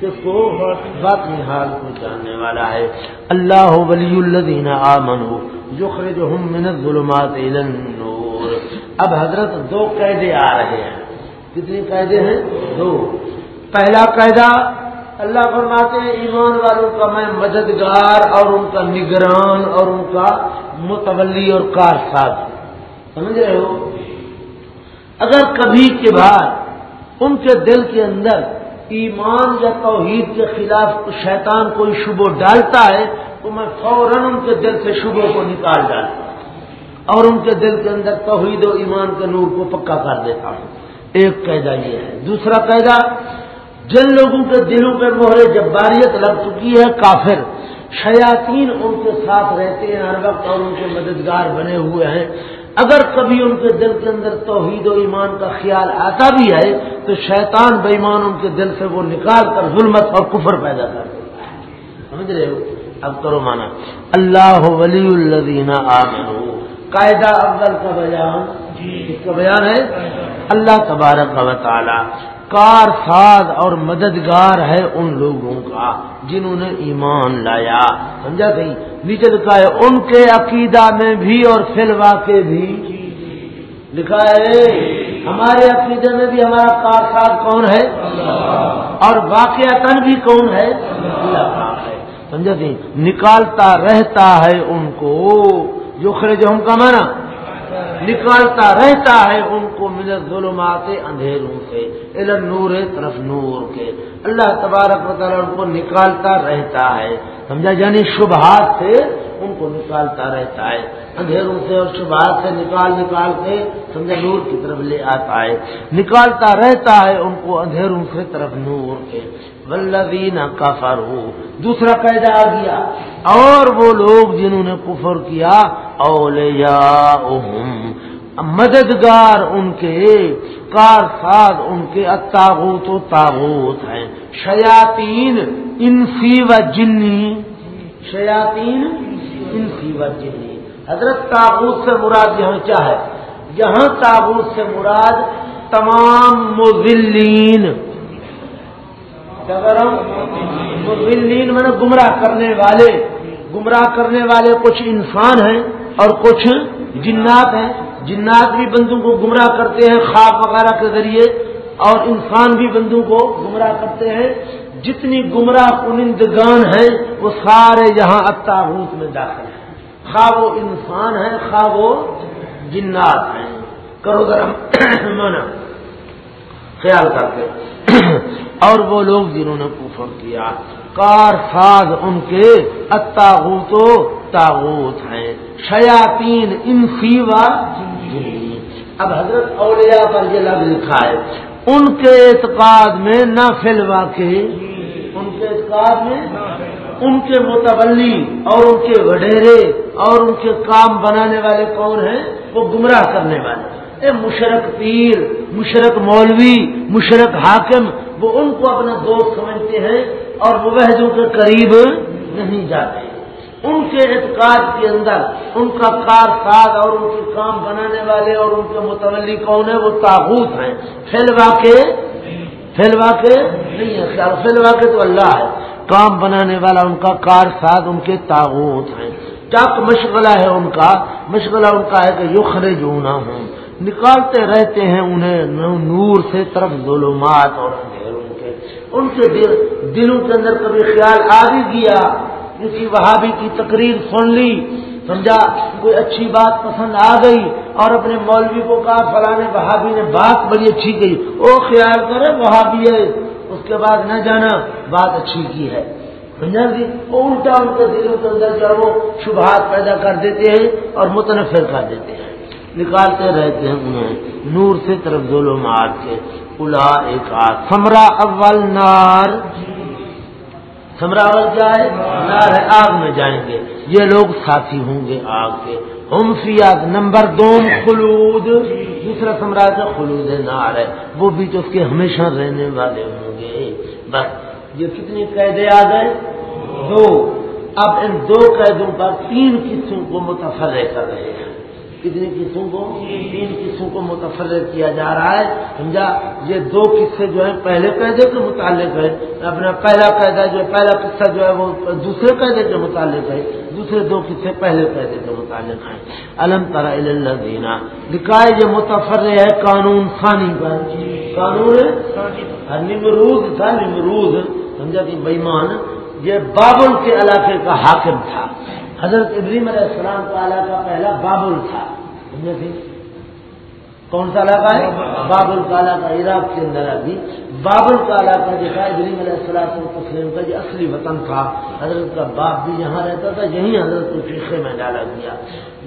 کو باقی کو جاننے والا ہے۔ اللہ ولی الذین آمنوا یخرجہم من الظلمات الى النور۔ اب حضرت دو قیدے آ رہے ہیں۔ کتنی قیدے ہیں؟ دو۔ پہلا قیدہ اللہ فرماتے ہیں، ایمان والوں کا میں مددگار اور ان کا نگران اور ان کا متولی اور کار ساز سمجھ رہے ہو؟ اگر کبھی کے بعد ان کے دل کے اندر ایمان یا توحید کے خلاف شیطان کوئی شبہ ڈالتا ہے، تو میں فوراً ان کے دل سے شبوں کو نکال ڈالتا ہوں۔ اور ان کے دل کے اندر توحید و ایمان کے نور کو پکا کر دیتا ہوں۔ ایک قیدا یہ ہے۔ دوسرا قیدا جن لوگوں کے دلوں پہ مہرے جباریت لگ چکی ہے کافر. شیاطین ان کے ساتھ رہتے ہیں ہر وقت اور ان کے مددگار بنے ہوئے ہیں. اگر کبھی ان کے دل کے اندر توحید و ایمان کا خیال آتا بھی ہے تو شیطان بے ایمان ان کے دل سے وہ نکال کر ظلمت اور کفر پیدا کر دیتا ہے. سمجھ رہے ہو؟ اب کرو مانا اللہ ولی الدین قاعدہ اول کا بیان. اس کا بیان ہے؟ اللہ تبارک و تعالی. کار ساز اور مددگار ہے ان لوگوں کا جنہوں نے ایمان لایا۔ سمجھا صحیح نیچے لکھا ہے، ان کے عقیدہ میں بھی اور فلوا کے بھی۔ لکھا ہے، ہمارے عقیدے میں بھی ہمارا کار ساز کون ہے؟ اور واقع تن بھی کون ہے؟ سمجھا سی نکالتا رہتا ہے ان کو۔ جو خرج ہم کا مانا؟ نکالتا رہتا ہے ان کو مل ظلمات اندھیروں سے نور طرف نور کے۔ اللہ تبارک و تعالیٰ ان کو نکالتا رہتا ہے۔ سمجھا یعنی شبہات سے ان کو نکالتا رہتا ہے۔ اندھیروں سے اور شبہات سے نکال نکال کے سمجھا نور کی طرف لے آتا ہے۔ نکالتا رہتا ہے ان کو اندھیروں سے طرف نور کے۔ ولدین کفر ہو دوسرا قیدا آ گیا۔ اور وہ لوگ جنہوں نے کفر کیا اولیا مددگار ان کے کار ساز ان کے اتاغوت و تاغوت ہیں۔ شیاتین انسی و جنی۔ شیاتین انسی و جنی حضرت تاغوت سے مراد یہاں کیا ہے؟ یہاں تاغوت سے مراد تمام مزلین مزلین میں گمراہ کرنے والے۔ گمراہ کرنے والے کچھ انسان ہیں اور کچھ جنات ہیں۔ جنات بھی بندوں کو گمراہ کرتے ہیں، خواب وغیرہ کے ذریعے، اور انسان بھی بندوں کو گمراہ کرتے ہیں۔ جتنی گمراہ کنندگان ہیں، وہ سارے یہاں اتاحوت میں داخل ہیں۔ خواب وہ انسان ہیں خواب وہ جنات ہیں۔ کرو گرم مانا خیال کرتے اور وہ لوگ جنہوں نے کفر کیا، کار ساز ان کے اتاغوت تاغوت ہیں۔ شیاتین انسی و اب حضرت اولیاء پر یہ لفظ لکھا ہے، ان کے اعتقاد میں نہ فلوا کے ان کے اعتقاد میں، ان کے متولی اور ان کے وڈیرے اور ان کے کام بنانے والے کون ہیں؟ وہ گمراہ کرنے والے اے مشرق پیر، مشرق مولوی، مشرق حاکم، وہ ان کو اپنا دوست سمجھتے ہیں اور وہ کے قریب نہیں جاتے۔ ان کے اعتقاد کے اندر ان کا کار ساز اور ان کے کام بنانے والے اور ان کے متولی کون ہے وہ تابوت ہیں۔ فیلوا کے فیلوا کے نہیں ہے، خیال فیلوا کے تو اللہ ہے۔ کام بنانے والا ان کا کار ساز، ان کے تابوت ہیں۔ چک مشغلہ ہے ان کا، مشغلہ ان کا ہے کہ یخرے جو نہ ہوں نکالتے رہتے ہیں انہیں نور سے طرف ظلمات اور ان کے دلوں کے اندر کبھی خیال آ بھی گیا۔ کسی وہابی کی تقریر سن لی۔ سمجھا کوئی اچھی بات پسند آ گئی اور اپنے مولوی کو کہا فلانے وہابی نے بات بڑی اچھی کہی۔ وہ خیال کرے وہابی ہے۔ اس کے بعد نہ جانا، بات اچھی کی ہے۔ سمجھا جی؟ وہ الٹا ان کے دلوں کے اندر جو وہ شبہات پیدا کر دیتے ہیں اور متنفر کر دیتے ہیں۔ نکالتے رہتے ہیں انہیں۔ نور سے طرف مار کے۔ الا ایک سمرا اول نار۔ سمرا اول کیا ہے نار آگ میں جائیں گے۔ یہ لوگ ساتھی ہوں گے آگ کے۔ ہم فیاد نمبر دو، خلود۔ دوسرا سمرا کا خلود نار ہے وہ بھی تو اس کے ہمیشہ رہنے والے ہوں گے۔ بس، یہ کتنی قیدیں آ گئے دو۔ اب ان دو قیدوں پر تین قسم کو متفر کر رہے۔ ہیں کتنی قسم کو؟ تین قسم کو متفر کیا جا رہا ہے۔ سمجھا؟ یہ دو قصے جو ہیں، پہلے قیدے کے متعلق ہے اپنا پہلا قیدا جو ہے، پہلا قصہ جو ہے، وہ دوسرے قیدے کے متعلق ہے۔ دوسرے دو قصے پہلے قیدے کے متعلق ہیں۔ الم ترا اللہ دینا لکھائے یہ متفر ہے، قانون خانی پر قانون نمروز تھا نمروز سمجھا کہ بےمان، یہ بابل کے علاقے کا حاکم تھا۔ حضرت ابریم علیہ السلام کا علاقہ پہلا بابل تھا۔ سمجھے کون سا علاقہ ہے؟ بابل کا علاقہ عراق کے اندر ابھی بابل کا علاقہ جو تھا ابریم علیہ السلام تسلیم کا جو اصلی وطن تھا۔ حضرت کا باپ بھی یہاں رہتا تھا یہی حضرت کو شیشے میں ڈالا گیا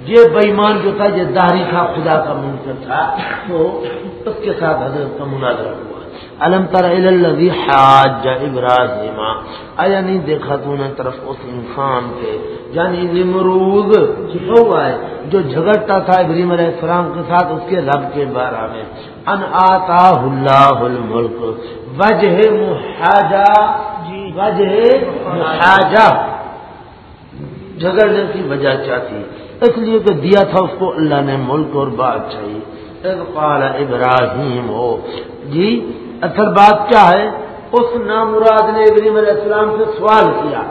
یہ بےمان جو تھا یہ داہری تھا خدا کا منکر تھا۔ تو اس کے ساتھ حضرت کا مناظرہ ہوا۔ الم تر الذي حاج ابراہیم؟ آیا نہیں دیکھا تو نے طرف اس انسان کے؟ یعنی نمرود چھپا ہوا ہے، جو جھگڑتا تھا ابراہیم علیہ السلام کے ساتھ اس کے رب کے بارے میں۔ ان آتا اللہ الملک۔ وجہ محاجہ وجہ محاجہ۔ جھگڑنے کی وجہ چاہتی اس لیے کہ دیا تھا اس کو اللہ نے ملک اور بات چاہیے ابراہیم ہو جی اصل بات کیا ہے؟ اس نامراد نے ابراہیم علیہ السلام سے سوال کیا،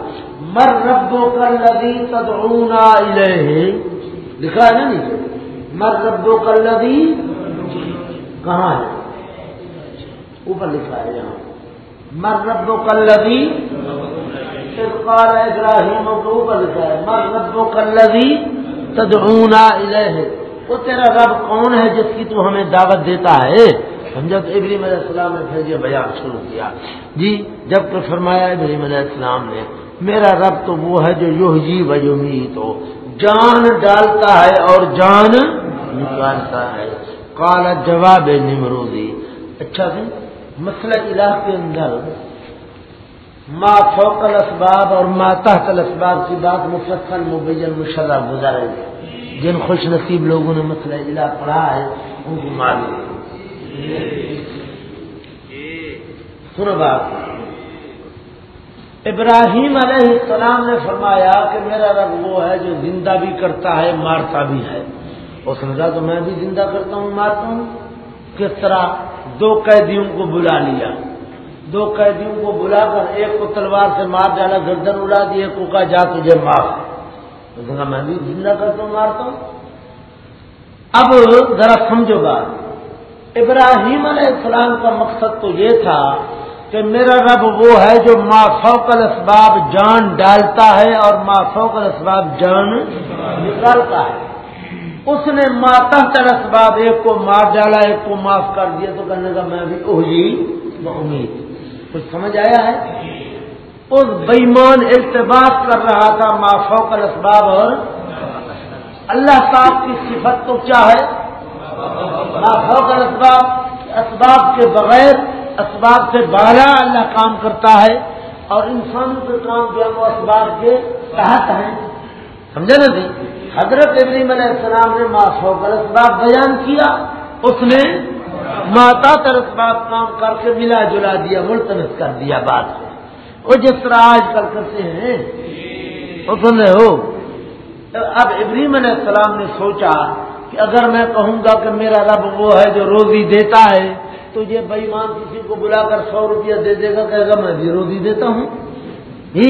مر ربو کر لدی تدعونا الیہ؟ لکھا ہے نا نہیں مر ربو کر لدی کہاں ہے؟ اوپر لکھا ہے یہاں۔ مر ربو کر لدی ابراہیم اوپر لکھا ہے، مر ربو کر لدی تدعونا الیہ۔ وہ تیرا رب کون ہے جس کی تو ہمیں دعوت دیتا ہے؟ سمجھا تو ابراہیم علیہ السلام نے پھر یہ بیان شروع کیا جی جبکہ فرمایا ابراہیم علیہ السلام نے، میرا رب تو وہ ہے جو یو جی وجومی تو جان ڈالتا ہے اور جان نکالتا ہے۔ کالا جواب نمرودی۔ اچھا سر مسئلہ الہ کے اندر، ما فوق الاسباب اور ما تحت الاسباب کی بات مفصل، مبین مشرہ گزارے جن خوش نصیب لوگوں نے مسئلہ الہ پڑھا ہے، ان کو معلوم سنو بات۔ ابراہیم علیہ السلام نے فرمایا کہ میرا رب وہ ہے جو زندہ بھی کرتا ہے، مارتا بھی ہے۔ اس نے کہا تو میں بھی زندہ کرتا ہوں، مارتا ہوں؟ کس طرح؟ دو قیدیوں کو بلا لیا۔ دو قیدیوں کو بلا کر ایک کو تلوار سے مار ڈالا، گردن اڑا دی، ایک کو کہا، جا تجھے معاف اس نے کہا میں بھی زندہ کرتا ہوں، مارتا ہوں؟ اب ذرا سمجھو بات۔ ابراہیم علیہ السلام کا مقصد تو یہ تھا کہ میرا رب وہ ہے جو ما فوق الاسباب جان ڈالتا ہے اور ما فوق الاسباب جان نکالتا ہے۔ اس نے ماتا الاسباب ایک کو مار ڈالا، ایک کو معاف کر دیا، تو کرنے کا میں بھی اوہی امید۔ کچھ سمجھ آیا ہے؟ اس بےمان التباس کر رہا تھا ما فوق الاسباب اور اللہ صاحب کی صفت تو کیا ہے؟ اسباب اسباب کے بغیر، اسباب سے بالا اللہ کام کرتا ہے اور انسانوں کے کام جو ہے وہ اسباب کے تحت ہیں۔ سمجھے نا جی؟ حضرت ابریم علیہ السلام نے فوکل اسباب بیان کیا، اس نے ماتا تر اسباب کام کر کے ملا جلا دیا، ملتمس کر دیا بات سے وہ جس طرح آج کل کرتے ہیں وہ سن رہے ہو۔ اب ابریم علیہ السلام نے سوچا کہ اگر میں کہوں گا کہ میرا رب وہ ہے جو روزی دیتا ہے، تو یہ بےمان کسی کو بلا کر سو روپیہ دے دے گا، کہے گا میں بھی روزی دیتا ہوں۔ ہی؟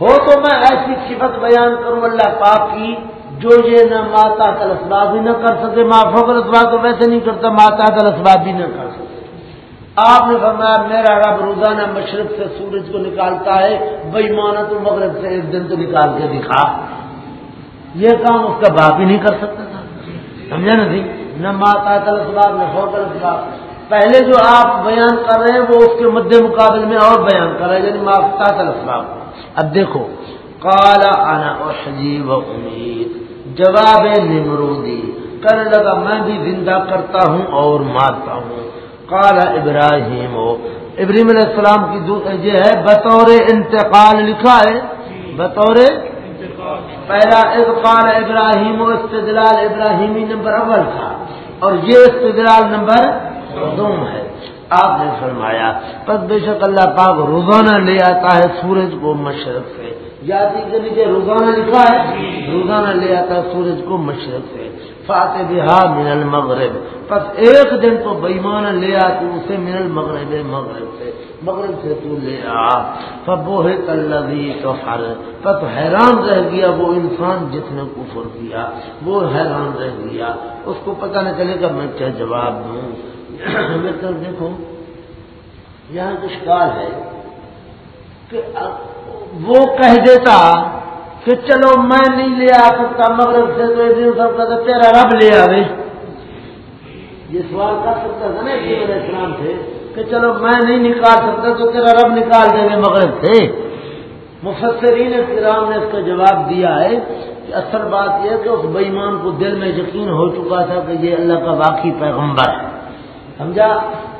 ہو تو میں ایسی صفت بیان کروں اللہ پاک کی، جو یہ نہ ماتا تلسباب بھی نہ کر سکے معاف کر تو ویسے نہیں کرتا، ماتا تلسباب بھی نہ کر سکے۔ آپ نے فرمایا، میرا رب روزانہ مشرق سے سورج کو نکالتا ہے بئی تو مغرب سے ایک دن تو نکال کے دکھا۔ یہ کام اس کا باپ ہی نہیں کر سکتا۔ تھا سمجھا نا سی نہ ماتا تلسباب نہ سو تلسباب پہلے جو آپ بیان کر رہے ہیں، وہ اس کے مد مقابل میں اور بیان کر رہے ہیں یعنی مافتا تلسباب اب دیکھو کالا آنا اور امید جواب نمرودی۔ کرنے لگا، میں بھی زندہ کرتا ہوں اور مارتا ہوں۔ کالا ابراہیم۔ ہو ابراہیم علیہ السلام کی یہ ہے، بطور انتقال لکھا ہے۔ بطور پہلا اقبال ابراہیم و استدلال ابراہیمی نمبر اول تھا، اور یہ استدلال نمبر دوم ہے۔ آپ نے فرمایا پس بے شک اللہ پاک روزانہ لے آتا ہے سورج کو مشرق سے۔ یاد کے نیچے روزانہ لکھا ہے؟ روزانہ لے آتا ہے سورج کو مشرق سے۔ فاتح بہا من المغرب۔ پس ایک دن تو بےمان لے آ، تو اسے من المغرب، مغرب سے مغرب سے تو لے آ۔ فبو ہے کلبی تو ہر پس حیران رہ گیا وہ انسان جس نے کفر کیا۔ وہ حیران رہ گیا۔ اس کو پتہ نہ چلے گا میں کیا جواب دوں۔ کر دیکھو، یہاں کچھ کال ہے کہ وہ کہہ دیتا کہ چلو میں نہیں لے آ سکتا، مغرب سے تو ایک دن سب کا تیرا رب لے آوے۔ یہ سوال کر سکتا تھا نا علیہ السلام سے کہ چلو میں نہیں نکال سکتا تو تیرا رب نکال دیں گے مغرب سے مفسرین کرام نے اس کا جواب دیا ہے کہ اصل بات یہ کہ اس بےمان کو دل میں یقین ہو چکا تھا کہ یہ اللہ کا واقعی پیغمبر ہے۔ سمجھا؟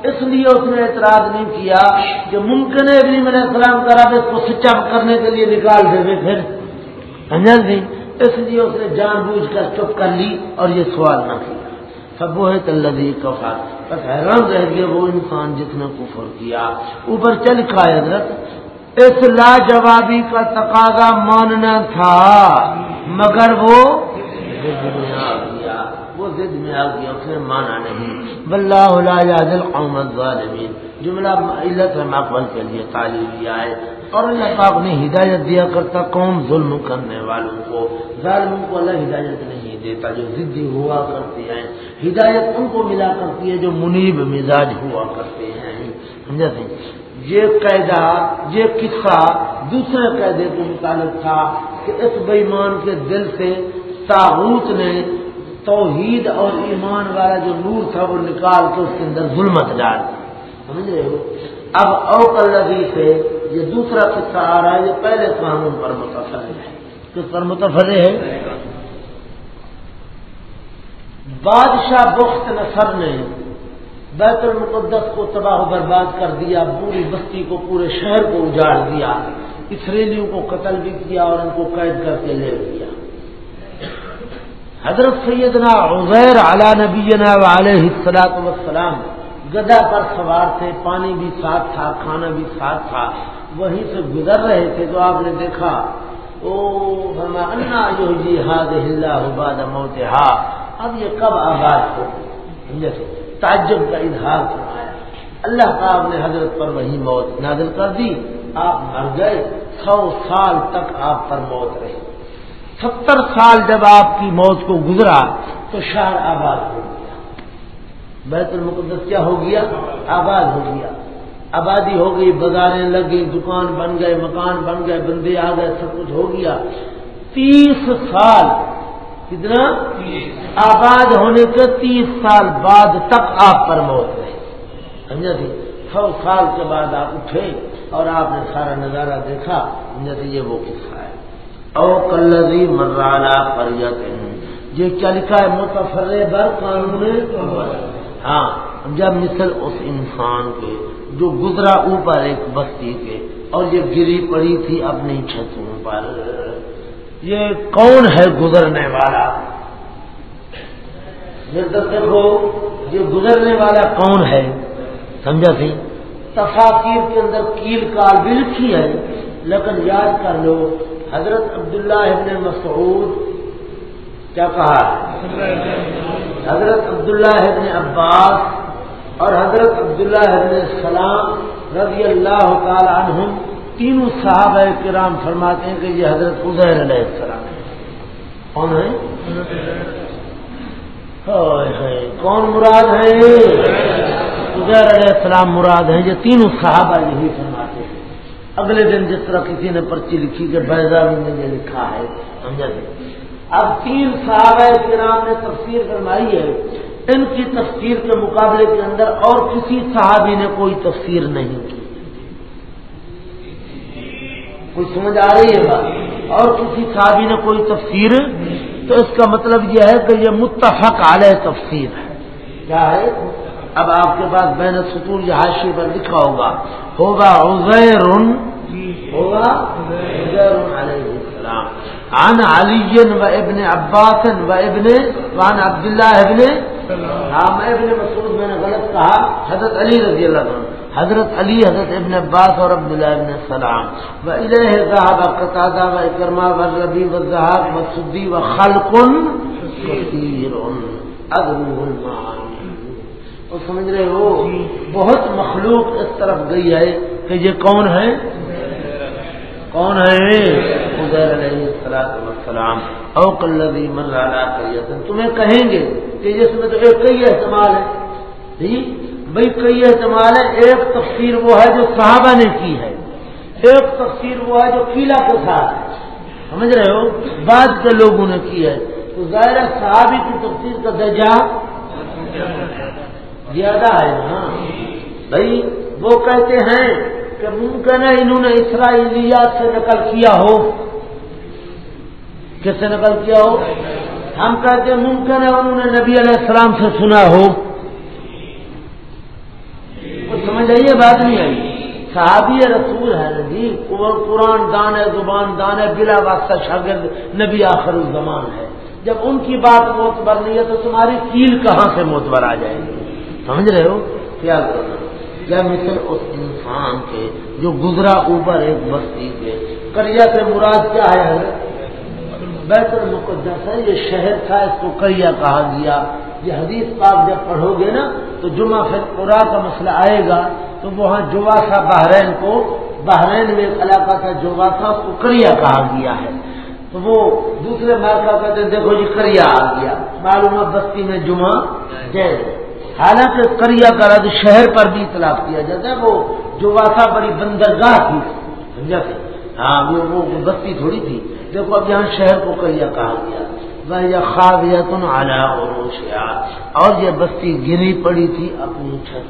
اس لیے اس نے اعتراض نہیں کیا کہ ممکن ہے ابھی علیہ السلام کا رب اس کو سچا کرنے کے لیے نکال دے پھر۔ جی؟ اس لیے اس نے جان بوجھ کر چپ کر لی اور یہ سوال نہ کیا سب وہ ہے تلدی کفار بس حیران رہ گیا وہ انسان جس نے کفر کیا۔ اوپر چل کا حضرت، اس لاجوابی کا تقاضا ماننا تھا، مگر وہ وہ ضد میں آ گیا، پھر مانا نہیں۔ بلّہ دل قومت جملہ علت مقبل کے لیے تعلیم دیا ہے۔ اور اللہ پاک نے ہدایت دیا کرتا قوم ظلم کرنے والوں کو۔ ظالموں کو اللہ ہدایت نہیں دیتا جو ضدی ہوا کرتے ہیں، ہدایت ان کو ملا کرتی ہے جو منیب مزاج ہوا کرتے ہیں۔ سمجھا یہ قیدا یہ قصہ دوسرے قیدے کے متعلق تھا کہ اس بےمان کے دل سے تاحوت نے توحید اور ایمان والا جو نور تھا وہ نکال کے اس کے اندر ظلمت ڈال سمجھ رہے ہو؟ اب اوکل سے یہ دوسرا قصہ آ رہا ہے، یہ پہلے قانون پر متفر ہے۔ کس پر متفر ہے؟ بادشاہ بخت نصر نے بیت المقدس کو تباہ و برباد کر دیا، پوری بستی کو، پورے شہر کو اجاڑ دیا اسریلیوں کو قتل بھی کیا اور ان کو قید کر کے لے لیا۔ حضرت سیدنا عزیر علی نبینا علیہ السلاط وسلام گدا پر سوار تھے، پانی بھی ساتھ تھا، کھانا بھی ساتھ تھا، وہیں سے گزر رہے تھے تو آپ نے دیکھا انا جو جی ہاد ہلا باد موت ہا اب یہ کب آباد ہو؟ تعجب کا اظہار کروایا اللہ پاک نے حضرت پر وہی موت نازل کر دی۔ آپ مر گئے۔ سو سال تک آپ پر موت رہی۔ ستر سال جب آپ کی موت کو گزرا، تو شہر آباد ہو گیا۔ بیت المقدس کیا ہو گیا؟ آباد ہو گیا۔ آبادی ہو گئی، بازاریں لگ گئی دکان بن گئے، مکان بن گئے، بندے آ گئے، سب کچھ ہو گیا۔ تیس سال، کتنا؟ آباد ہونے کے تیس سال بعد تک آپ پر موت رہے۔ سمجھا تھی سو سال کے بعد آپ اٹھے اور آپ نے سارا نظارہ دیکھا، سمجھا تھی یہ وہ قصہ ہے۔ او کلزی مرانا فریت یہ کیا لکھا ہے؟ متفر بر قانون ہاں جب مثل اس انسان کے جو گزرا اوپر ایک بستی کے، اور یہ گری پڑی تھی اپنی چھتوں پر۔ یہ کون ہے گزرنے والا؟ دیکھو یہ گزرنے والا کون ہے؟ سمجھا سی تفاقیر کے اندر کیل کال بھی لکھی ہے۔ لیکن یاد کر لو، حضرت عبداللہ ابن مسعود کیا کہا؟ حضرت عبداللہ ابن عباس اور حضرت عبداللہ ابن السلام رضی اللہ تعالی عنہم تینوں صحابہ کرام فرماتے ہیں کہ یہ حضرت عزیر علیہ السلام ہے کون ہے کون مراد ہے علیہ السلام مراد ہیں، یہ تینوں صحابہ یہی فرماتے ہیں۔ اگلے دن جس طرح کسی نے پرچی لکھی کہ بیزاوی نے یہ لکھا ہے، سمجھا اب تین صحابہ کرام نے تفسیر فرمائی ہے ان کی تفسیر کے مقابلے کے اندر اور کسی صحابی نے کوئی تفسیر نہیں کی۔ کوئی سمجھ آ رہی ہے بات؟ اور کسی صحابی نے کوئی تفسیر؟ تو اس کا مطلب یہ ہے کہ یہ متفق علیہ تفسیر ہے۔ کیا ہے؟ اب آپ کے پاس بین سطور حاشی پر لکھا ہوگا۔ ہوگا عزیر ہوگا؟ علیہ السلام۔ عن علی و ابن عباس و ابن وان عبد اللہ ابن ہاں میں ابن مسعود میں نے غلط کہا۔ حضرت علی رضی اللہ عنہ۔ حضرت علی، حضرت ابن عباس اور عبداللہ ابن السلام۔ و الہ صاحب قطادہ و اکرما و ربی و زہاب و سدی و خلق کثیر۔ ادروہ المعانی۔ اور سمجھ رہے ہو، بہت مخلوق اس طرف گئی ہے کہ یہ کون ہے؟ کون ہے؟ السلام اوکلبی من لالا تمہیں کہیں گے کہ جس میں تو ایک کئی احتمال ہے. جی؟ بھائی کئی احتمال ہے. ایک تفسیر وہ ہے جو صحابہ نے کی ہے. ایک تفسیر وہ ہے جو قلعہ کے ساتھ ہے. سمجھ رہے ہو؟ بعد کے لوگوں نے کی ہے. تو ظاہر صحابی کی تفسیر کا درجہ زیادہ ہے نا؟ بھائی وہ کہتے ہیں کہ ممکن ہے انہوں نے اسرائیلیات سے نقل کیا ہو۔ کس سے نقل کیا ہو؟ ہم کہتے ہیں ممکن ہے انہوں نے نبی علیہ السلام سے سنا ہو۔ سمجھ آئیے بات نہیں آئی؟ صحابی رسول ہے جی قرآن دان ہے، زبان دان ہے، بلا واسطہ شاگرد نبی آخر الزمان ہے۔ جب ان کی بات موتبر نہیں ہے تو تمہاری کیل کہاں سے موتبر آ جائے؟ گی سمجھ رہے ہو؟ کیا کرنا کیا مثل اس انسان کے جو گزرا اوپر ایک بستی کے کریا سے مراد کیا ہے؟ بیت المقدس ہے، یہ شہر تھا، اس کو کریا کہا گیا۔ یہ حدیث پاک جب پڑھو گے نا، تو جمعہ پھر قرا کا مسئلہ آئے گا۔ تو وہاں جوا تھا بحرین کو، بحرین میں ایک علاقہ تھا جوا تھا، اس کو کریا کہا گیا ہے۔ تو وہ دوسرے مارکا کہتے ہیں، دیکھو جی کریا آ گیا۔ معلوم بستی میں جمعہ جیسے۔ حالانکہ کریا کا رد شہر پر بھی اطلاق کیا جاتا ہے، وہ جو واسا بڑی بندرگاہ تھی، سمجھا ہاں وہ بستی تھوڑی تھی۔ دیکھو، اب یہاں شہر کو کریا کہا گیا۔ وہ تم آلہ اور یہ بستی گری پڑی تھی اپنی چھت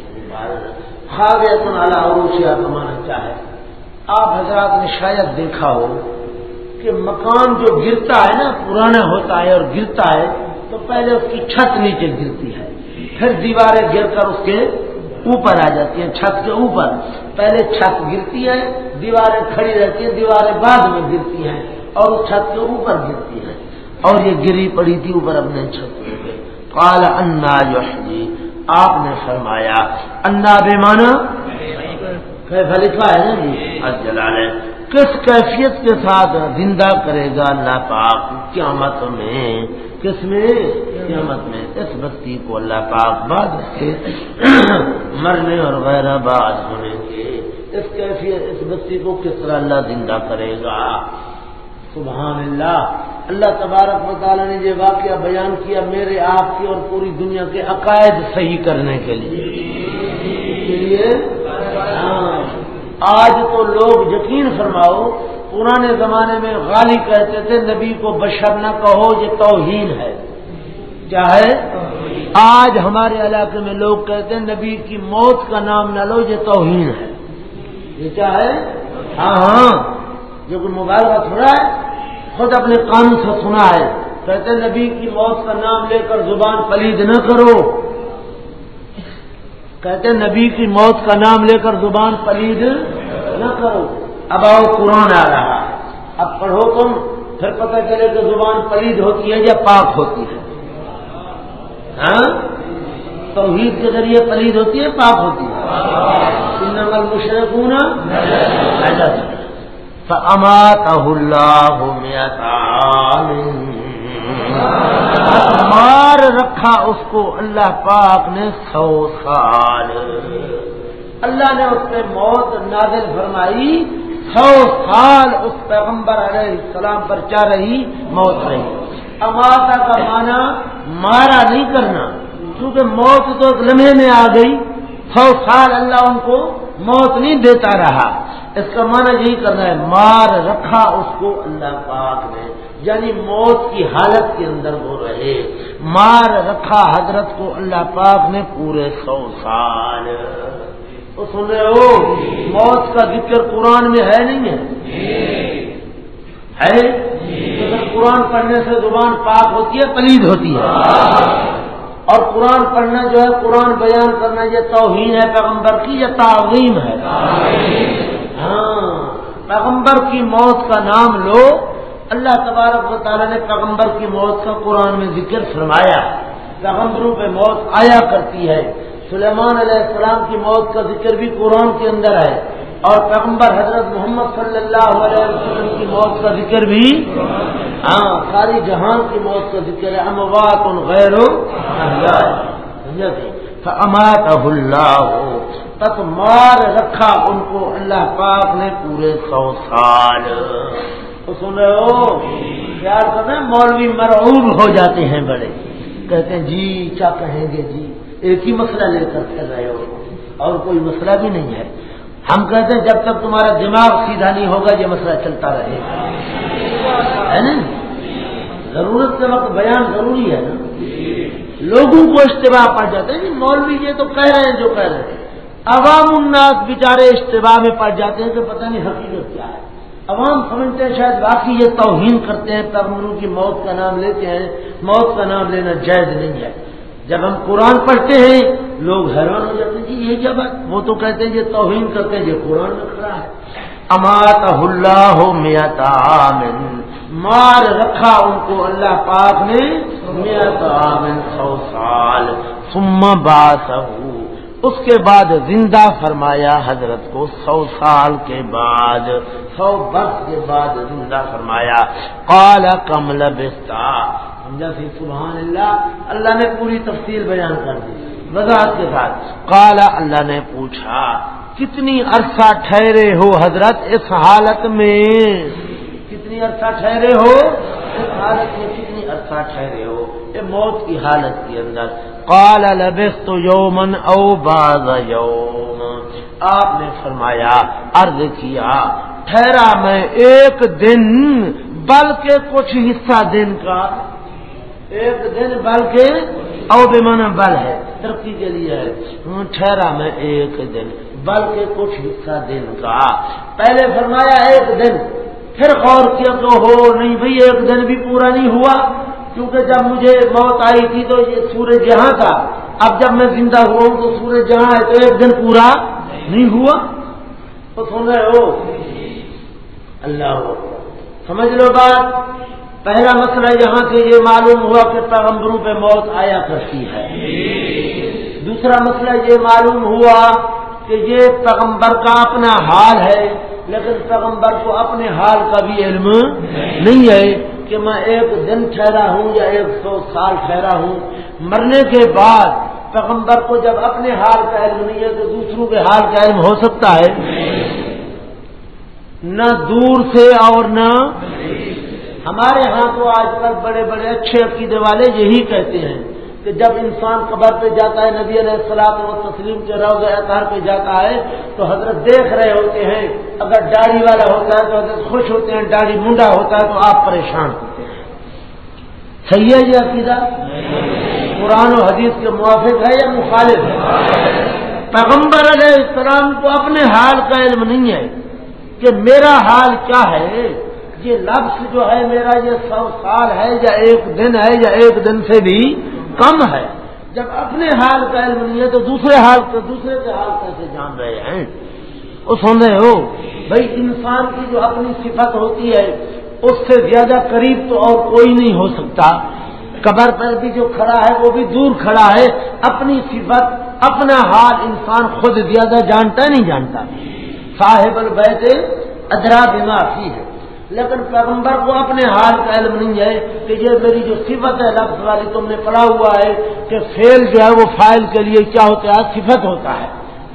تم آلہ اوروشیا کمانا چاہے آپ حضرات نے شاید دیکھا ہو کہ مکان جو گرتا ہے نا، پرانا ہوتا ہے اور گرتا ہے، تو پہلے اس کی چھت نیچے گرتی ہے۔ پھر دیواریں گر کر اس کے اوپر آ جاتی ہیں، چھت کے اوپر۔ پہلے چھت گرتی ہے، دیواریں کھڑی رہتی ہیں، دیواریں بعد میں گرتی ہیں اور اس چھت کے اوپر گرتی ہیں۔ اور یہ گری پڑی تھی اوپر اپنے چھت کے کال انا جو جی آپ نے فرمایا، انا بے مانا لکھا ہے نا جی؟ جلال کس کیفیت کے ساتھ زندہ کرے گا اللہ پاک قیامت میں؟ کس میں؟ قیامت میں۔ اس بستی کو اللہ پاک بعد سے مرنے اور غیر آباد ہونے کے اس کیفیت، اس بستی کو کس طرح اللہ زندہ کرے گا؟ سبحان اللہ۔ اللہ تبارک مطالعہ نے یہ واقعہ بیان کیا میرے آپ کی اور پوری دنیا کے عقائد صحیح کرنے کے لیے؟ ہاں۔ آج تو لوگ یقین فرماؤ پرانے زمانے میں غالی کہتے تھے، نبی کو بشر نہ کہو، یہ توہین ہے۔ کیا ہے؟ آج ہمارے علاقے میں لوگ کہتے ہیں، نبی کی موت کا نام نہ لو، یہ توہین ہے۔ یہ کیا ہے؟ ہاں ہاں۔ جو کوئی موبائل کا سنا ہے؟ خود اپنے قانون سے سنا ہے۔ کہتے نبی کی موت کا نام لے کر زبان پلید نہ کرو۔ کہتے نبی کی موت کا نام لے کر زبان پلید نہ کرو۔ اب آؤ قرآن آ رہا ہے۔ اب پڑھو تم، پھر پتہ چلے کہ زبان پلید ہوتی ہے یا پاک ہوتی ہے۔ ہاں؟ توحید کے ذریعے پلید ہوتی ہے پاک ہوتی ہے؟ نمل مشرق ہوں نا امات اللہ مار رکھا اس کو اللہ پاک نے سو سال۔ اللہ نے اس پہ موت نازل فرمائی۔ سو سال اس پیغمبر علیہ السلام پر چاہ رہی؟ موت رہی۔ اماتا کا معنی مارا نہیں کرنا۔ کیونکہ موت تو ایک لمحے میں آ گئی۔ سو سال اللہ ان کو موت نہیں دیتا رہا۔ اس کا معنی یہی کرنا ہے، مار رکھا اس کو اللہ پاک نے۔ یعنی موت کی حالت کے اندر وہ رہے۔ مار رکھا حضرت کو اللہ پاک نے پورے سو سال تو سن رہے ہو، موت کا ذکر قرآن میں ہے نہیں ہے؟ قرآن پڑھنے سے زبان پاک ہوتی ہے، پلید ہوتی ہے۔ اور قرآن پڑھنا جو ہے، قرآن بیان کرنا یہ توہین ہے، پیغمبر کی یہ تعظیم ہے۔ ہاں پیغمبر کی موت کا نام لو۔ اللہ تبارک و تعالیٰ نے پیغمبر کی موت کا قرآن میں ذکر فرمایا پیغمبروں پہ موت آیا کرتی ہے۔ سلیمان علیہ السلام کی موت کا ذکر بھی قرآن کے اندر ہے اور پیغمبر حضرت محمد صلی اللہ علیہ وسلم کی موت کا ذکر بھی ہاں ساری جہان کی موت کا ذکر ہے۔ اموات ان غیر امات اللہ ہو تک مار رکھا ان کو۔ اللہ پاک نے پورے سو سال۔ تو سن رہے ہو؟ خیال کرتے مولوی مرعوب ہو جاتے ہیں بڑے۔ کہتے ہیں جی کیا کہیں گے؟ جی۔ ایک ہی مسئلہ لے کر پھر رہے ہو اور کوئی مسئلہ بھی نہیں ہے۔ ہم کہتے ہیں جب تک تمہارا دماغ سیدھا نہیں ہوگا، یہ مسئلہ چلتا رہے گا۔ ہے نا؟ ضرورت کے وقت بیان ضروری ہے نا۔ لوگوں کو اشتباہ پڑ جاتے ہیں مولوی یہ تو کہہ رہے ہیں جو کہہ رہے ہیں۔ عوام الناس بیچارے اشتباہ میں پڑ جاتے ہیں کہ پتہ نہیں حقیقت کیا ہے۔ عوام سمجھتے ہیں شاید باقی یہ توہین کرتے ہیں پیغمبروں کی موت کا نام لیتے ہیں۔ موت کا نام لینا جائز نہیں ہے۔ جب ہم قرآن پڑھتے ہیں، لوگ حیران ہو جاتے ہیں جی یہ کیا بات؟ وہ تو کہتے ہیں یہ توہین کرتے ہیں، یہ قرآن میں کھڑا ہے۔ امات اللہ مار رکھا ان کو اللہ پاک نے میات سو سال۔ سما بات اس کے بعد زندہ فرمایا حضرت کو سو سال کے بعد۔ سو برس کے بعد زندہ فرمایا۔ کالا کمل بستا جیسے سبحان اللہ اللہ نے پوری تفصیل بیان کر دی۔ وضاحت کے ساتھ کالا اللہ نے پوچھا، کتنی عرصہ ٹھہرے ہو حضرت اس حالت میں؟ کتنی عرصہ ٹھہرے ہو؟ اس حالت میں کتنی عرصہ ٹھہرے ہو؟ یہ موت کی حالت کے اندر۔ کال لبست یومن او باز یوم۔ آپ نے فرمایا، عرض کیا، ٹھہرا میں ایک دن، بلکہ کچھ حصہ دن کا۔ ایک دن بلکہ او بے بل ہے، ترقی کے لیے ہے۔ ٹھہرا میں ایک دن، بلکہ کچھ حصہ دن کا۔ پہلے فرمایا ایک دن، پھر غور کیا تو ہو، نہیں بھائی ایک دن بھی پورا نہیں ہوا۔ کیونکہ جب مجھے موت آئی تھی تو یہ سورج جہاں تھا۔ اب جب میں زندہ ہوا ہوں تو سورج جہاں ہے تو ایک دن پورا نہیں ہوا۔ تو سن رہے ہو؟ اللہ ہو۔ سمجھ لو بات؟ پہلا مسئلہ یہاں سے یہ معلوم ہوا کہ پیغمبروں پہ موت آیا کرتی ہے۔ دوسرا مسئلہ یہ معلوم ہوا کہ یہ پیغمبر کا اپنا حال ہے، لیکن پیغمبر کو اپنے حال کا بھی علم نہیں ہے کہ میں ایک دن ٹھہرا ہوں یا ایک سو سال ٹھہرا ہوں۔ مرنے کے بعد پیغمبر کو جب اپنے حال کا علم نہیں ہے تو دوسروں کے حال کا علم ہو سکتا ہے۔ نہ دور سے اور نہ ہمارے ہاں تو آج کل بڑے بڑے اچھے عقیدے والے یہی کہتے ہیں کہ جب انسان قبر پہ جاتا ہے، نبی علیہ السلام و تسلیم کے روز اطہار پہ جاتا ہے، تو حضرت دیکھ رہے ہوتے ہیں، اگر داڑھی والا ہوتا ہے تو حضرت خوش ہوتے ہیں، داڑھی منڈا ہوتا ہے تو آپ پریشان ہوتے ہیں۔ صحیح ہے یہ عقیدہ؟ قرآن و حدیث کے موافق ہے یا مخالف ہے؟ پیغمبر علیہ السلام کو اپنے حال کا علم نہیں ہے کہ میرا حال کیا ہے۔ یہ لفظ جو ہے میرا، یہ سو سال ہے یا ایک دن ہے یا ایک دن سے بھی کم ہے۔ جب اپنے حال کا علم نہیں ہے تو دوسرے حال کا دوسرے کے حال کیسے جان رہے ہیں۔ وہ سن رہے ہو؟ بھائی انسان کی جو اپنی صفت ہوتی ہے، اس سے زیادہ قریب تو اور کوئی نہیں ہو سکتا۔ قبر پر بھی جو کھڑا ہے، وہ بھی دور کھڑا ہے۔ اپنی صفت، اپنا حال انسان خود زیادہ جانتا نہیں جانتا۔ صاحب البیت ادرا بیمار ہے لیکن پیغمبر کو اپنے حال کا علم نہیں ہے کہ یہ میری جو صفت ہے لفظ والی تم نے پڑھا ہوا ہے کہ فیل جو ہے وہ فائل کے لیے کیا ہوتا ہے؟ صفت ہوتا ہے۔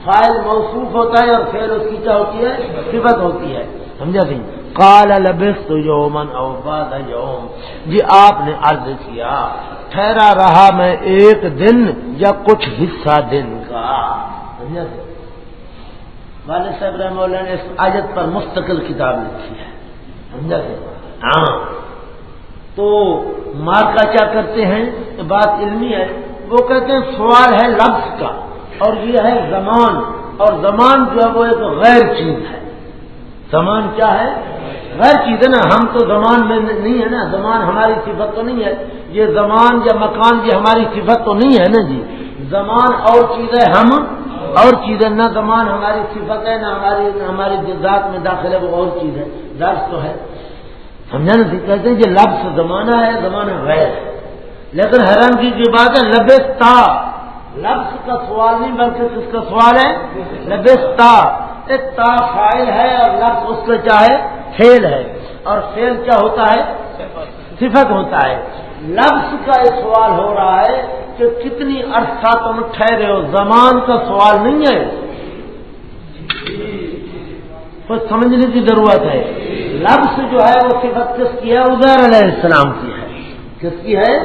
فائل موصوف ہوتا ہے اور فیل اس کی کیا ہوتی ہے؟ صفت ہوتی ہے۔ سمجھا سی کال لبست یومن او بعد یوم۔ جی آپ نے عرض کیا، ٹھہرا رہا میں ایک دن یا کچھ حصہ دن کا۔ سمجھا والد صاحب رحمہ اللہ نے اس آیت پر مستقل کتاب لکھی ہے۔ سمجھا سے ہاں۔ تو مارکا کیا کرتے ہیں؟ بات علمی ہے۔ وہ کہتے ہیں سوال ہے لفظ کا اور یہ ہے زمان۔ اور زمان جو ہے وہ ایک غیر چیز ہے۔ زمان کیا ہے؟ غیر چیز ہے نا۔ ہم تو زمان میں نہیں ہے نا۔ زمان ہماری صفت تو نہیں ہے۔ یہ زمان یا مکان یہ ہماری صفت تو نہیں ہے نا جی۔ زمان اور چیز ہے ہم اور چیز ہے نہ زمان ہماری صفت ہے، نہ ہماری ہماری ذات میں داخل ہے، وہ اور چیز ہے۔ درد تو ہے۔ سمجھا نا کہتے ہیں یہ لفظ زمانہ ہے، زمانہ غیر ہے۔ لیکن حیران کی جو بات ہے، لبستا۔ لفظ کا سوال نہیں، بلکہ کس کا سوال ہے، لبستا۔ ایک تا فائل ہے اور لفظ اس کا کیا ہے؟ فیل ہے۔ اور فیل کیا ہوتا ہے؟ صفت ہوتا ہے۔ لفظ کا یہ سوال ہو رہا ہے کہ کتنی عرصہ تم ٹھہرے ہو؟ زمان کا سوال نہیں ہے۔ کچھ سمجھنے کی ضرورت ہے۔ لفظ جو ہے وہ صفت کس کی ہے؟ ادیر علیہ السلام کی ہے۔ کس کی ہے؟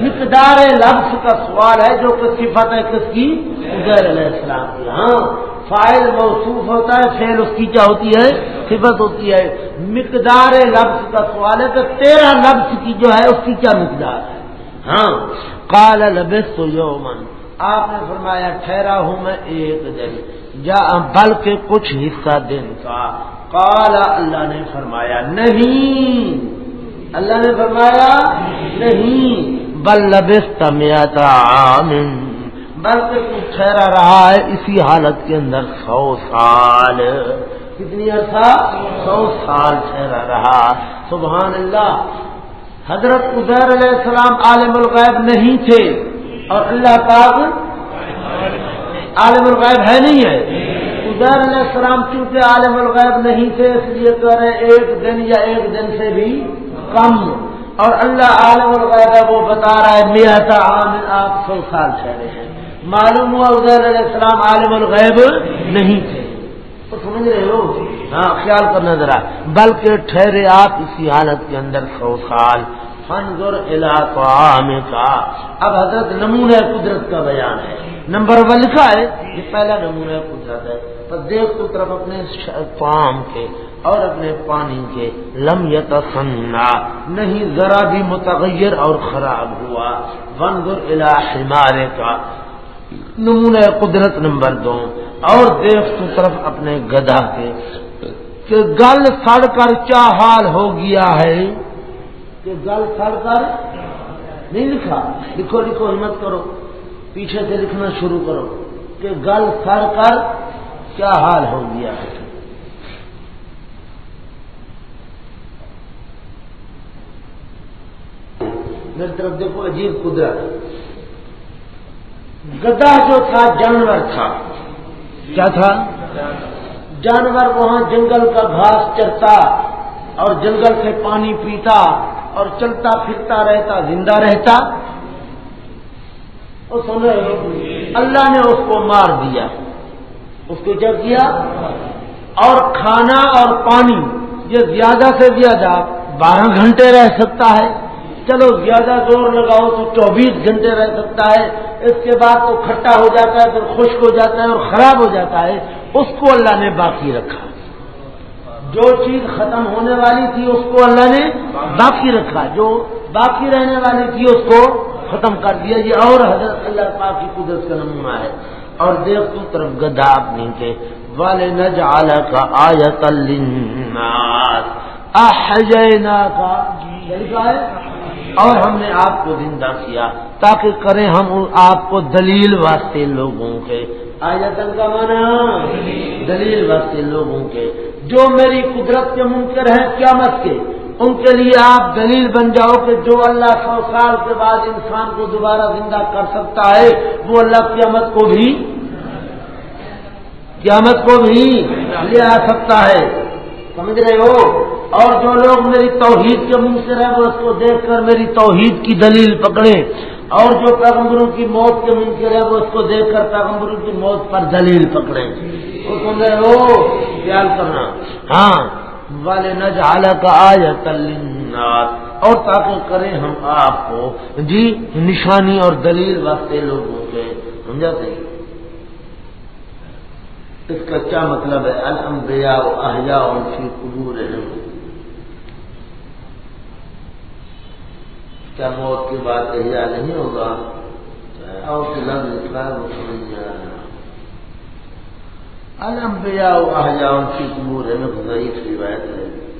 مقدار لفظ کا سوال ہے جو کہ صفت ہے کس کی؟ ادیر علیہ السلام کی۔ ہاں۔ فائل موصوف ہوتا ہے فیل اس کی کیا ہوتی ہے؟ صفت ہوتی ہے۔ مقدار لفظ کا سوال ہے کہ تیرہ لفظ کی جو ہے، اس کی کیا مقدار ہے؟ ہاں۔ کال لبس تو یومن آپ نے فرمایا، ٹھہرا ہوں میں ایک دن۔ جا، بلکہ کچھ حصہ دن کا۔ کالا اللہ نے فرمایا، نہیں۔ اللہ نے فرمایا، نہیں۔ بل لبس میتا بلکہ تو ٹھہرا رہا ہے اسی حالت کے اندر سو سال۔ کتنی عرصہ؟ سو سال ٹھہرا رہا۔ سبحان اللہ۔ حضرت عزیر علیہ السلام عالم الغیب نہیں تھے۔ اور اللہ پاک عالم الغیب ہے نہیں ہے۔ عزیر علیہ السلام چونکہ عالم الغیب نہیں تھے، اس لیے کہہ رہے ایک دن یا ایک دن سے بھی کم۔ اور اللہ عالم الغیب ہے، وہ بتا رہا ہے میرا عامر آپ سو سال ٹھہرے ہیں۔ معلوم ہوا عزیر علیہ السلام عالم الغیب نہیں تھے۔ تو سمجھ رہے ہو؟ ہاں خیال کرنا ذرا۔ بلکہ ٹھہرے آپ اسی حالت کے اندر سو سال فنزر علاقہ کا اب حضرت نمونہ قدرت کا بیان ہے۔ نمبر ون لکھا ہے یہ پہلا نمونہ قدرت ہے۔ پر دیکھ تو طرف اپنے پام کے اور اپنے پانی کے۔ لم یتسنا۔ نہیں، ذرا بھی متغیر اور خراب ہوا۔ فنزر علاقے کا نمونہ قدرت نمبر دو اور دیکھ تو طرف اپنے گدھا کے کہ گل سڑ کر کیا حال ہو گیا ہے؟ کہ گل سڑ کر نہیں لکھا؟ لکھو لکھو، ہمت کرو، پیچھے سے لکھنا شروع کرو کہ گل سڑ کر کیا حال ہو گیا ہے؟ میری طرف دیکھو، عجیب قدرت۔ گدا جو تھا جانور تھا۔ کیا تھا؟ جانور وہاں جنگل کا گھاس چرتا اور جنگل سے پانی پیتا اور چلتا پھرتا رہتا زندہ رہتا۔ اللہ نے اس کو مار دیا۔ اس کو جب کیا؟ اور کھانا اور پانی یہ زیادہ سے زیادہ بارہ گھنٹے رہ سکتا ہے۔ چلو زیادہ زور لگاؤ تو چوبیس گھنٹے رہ سکتا ہے، اس کے بعد تو کھٹا ہو جاتا ہے، پھر خشک ہو جاتا ہے اور خراب ہو جاتا ہے، اس کو اللہ نے باقی رکھا۔ جو چیز ختم ہونے والی تھی، اس کو اللہ نے باقی رکھا۔ جو باقی رہنے والی تھی، اس کو ختم کر دیا۔ یہ اور حضرت اللہ پاک کی قدرت کا نمونہ ہے۔ اور دیکھ تو طرف گدا اپنی کے والے نج کا آیت کا اور ہم نے آپ کو زندہ کیا تاکہ کریں ہم آپ کو دلیل واسطے لوگوں کے۔ آیتن کا مانا دلیل واسطے لوگوں کے۔ جو میری قدرت کے منکر ہیں قیامت کے، ان کے لیے آپ دلیل بن جاؤ کہ جو اللہ سو سال کے بعد انسان کو دوبارہ زندہ کر سکتا ہے، وہ اللہ قیامت کو بھی قیامت کو بھی لے آ سکتا ہے۔ سمجھ رہے ہو؟ اور جو لوگ میری توحید کے منہ سے رہے وہ اس کو دیکھ کر میری توحید کی دلیل پکڑے اور جو پیغمبروں کی موت کے منہ سے رہے، وہ اس کو دیکھ کر پیغمبروں کی موت پر دلیل پکڑے وہ خیال کرنا۔ ہاں۔ والے نجال کا آج اور تاکہ کریں ہم آپ کو۔ جی نشانی اور دلیل واسطے لوگوں کے سمجھا صحیح؟ اس کا کیا مطلب ہے؟ الانبیاء و احیاء کی قبور ہے کیا موت کے بعد احیاء نہیں ہوگا۔ اور لفظ لکھا ہے وہ سمجھ میں و احیاء کی قبور ہے میں ضعیف روایت ہے۔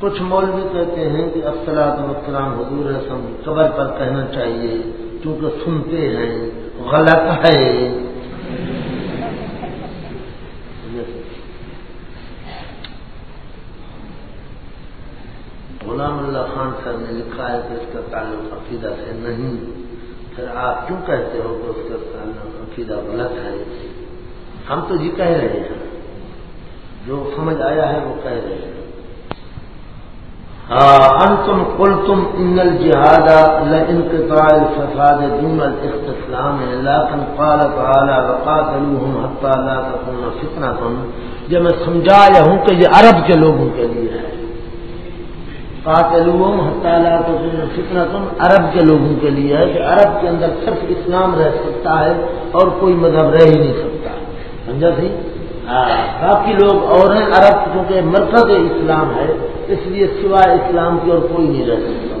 کچھ مولوی کہتے ہیں کہ افسلاد وسلام حضور رسم قبر پر کہنا چاہیے کیونکہ سنتے ہیں، غلط ہے۔ صاحب نے لکھا ہے کہ اس کا تعلق عقیدہ سے نہیں۔ پھر آپ کیوں کہتے ہو کہ اس کا تعلق عقیدہ غلط ہے؟ ہم تو جی کہہ رہے ہیں۔ جو سمجھ آیا ہے وہ کہہ رہے ہیں۔ ہاں، انتم قلتم ان الجهاد لانقطاع الفساد دون الاستسلام لكن قال تعالى وقاتلوهم حتى لا تكون فتنه جب میں سمجھایا ہوں کہ یہ عرب کے لوگوں کے لیے ہے۔ قاتلوهم حتى لا تكون فتنه عرب کے لوگوں کے لیے ہے کہ عرب کے اندر صرف اسلام رہ سکتا ہے اور کوئی مذہب رہ ہی نہیں سکتا۔ سمجھا جی؟ سی باقی لوگ اور ہیں عرب کیونکہ مرکز اسلام ہے، اس لیے سوائے اسلام کی اور کوئی نہیں رہ سکتا۔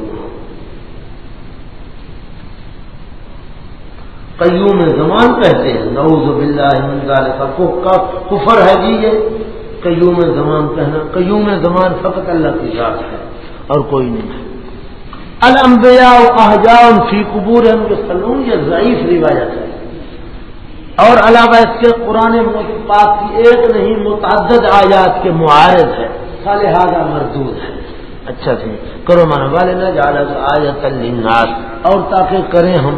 قیوم زمان کہتے ہیں، نعوذ باللہ من ذالک کا کفر ہے جی یہ۔ قیوم زمان کہنا، قیوم زمان فقط اللہ کی ذات ہے۔ اور کوئی نہیں المبیا الانبیاء احجام فی قبور سلون یہ ضعیف روایت ہے۔ اور علاوہ اس کے قرآن پاک کی ایک نہیں، متعدد آیات کے معارض ہے۔ صالحہ مردود ہے۔ اچھا سی کرو مانا والے نہ جانا آیت الناس اور تاکہ کریں ہم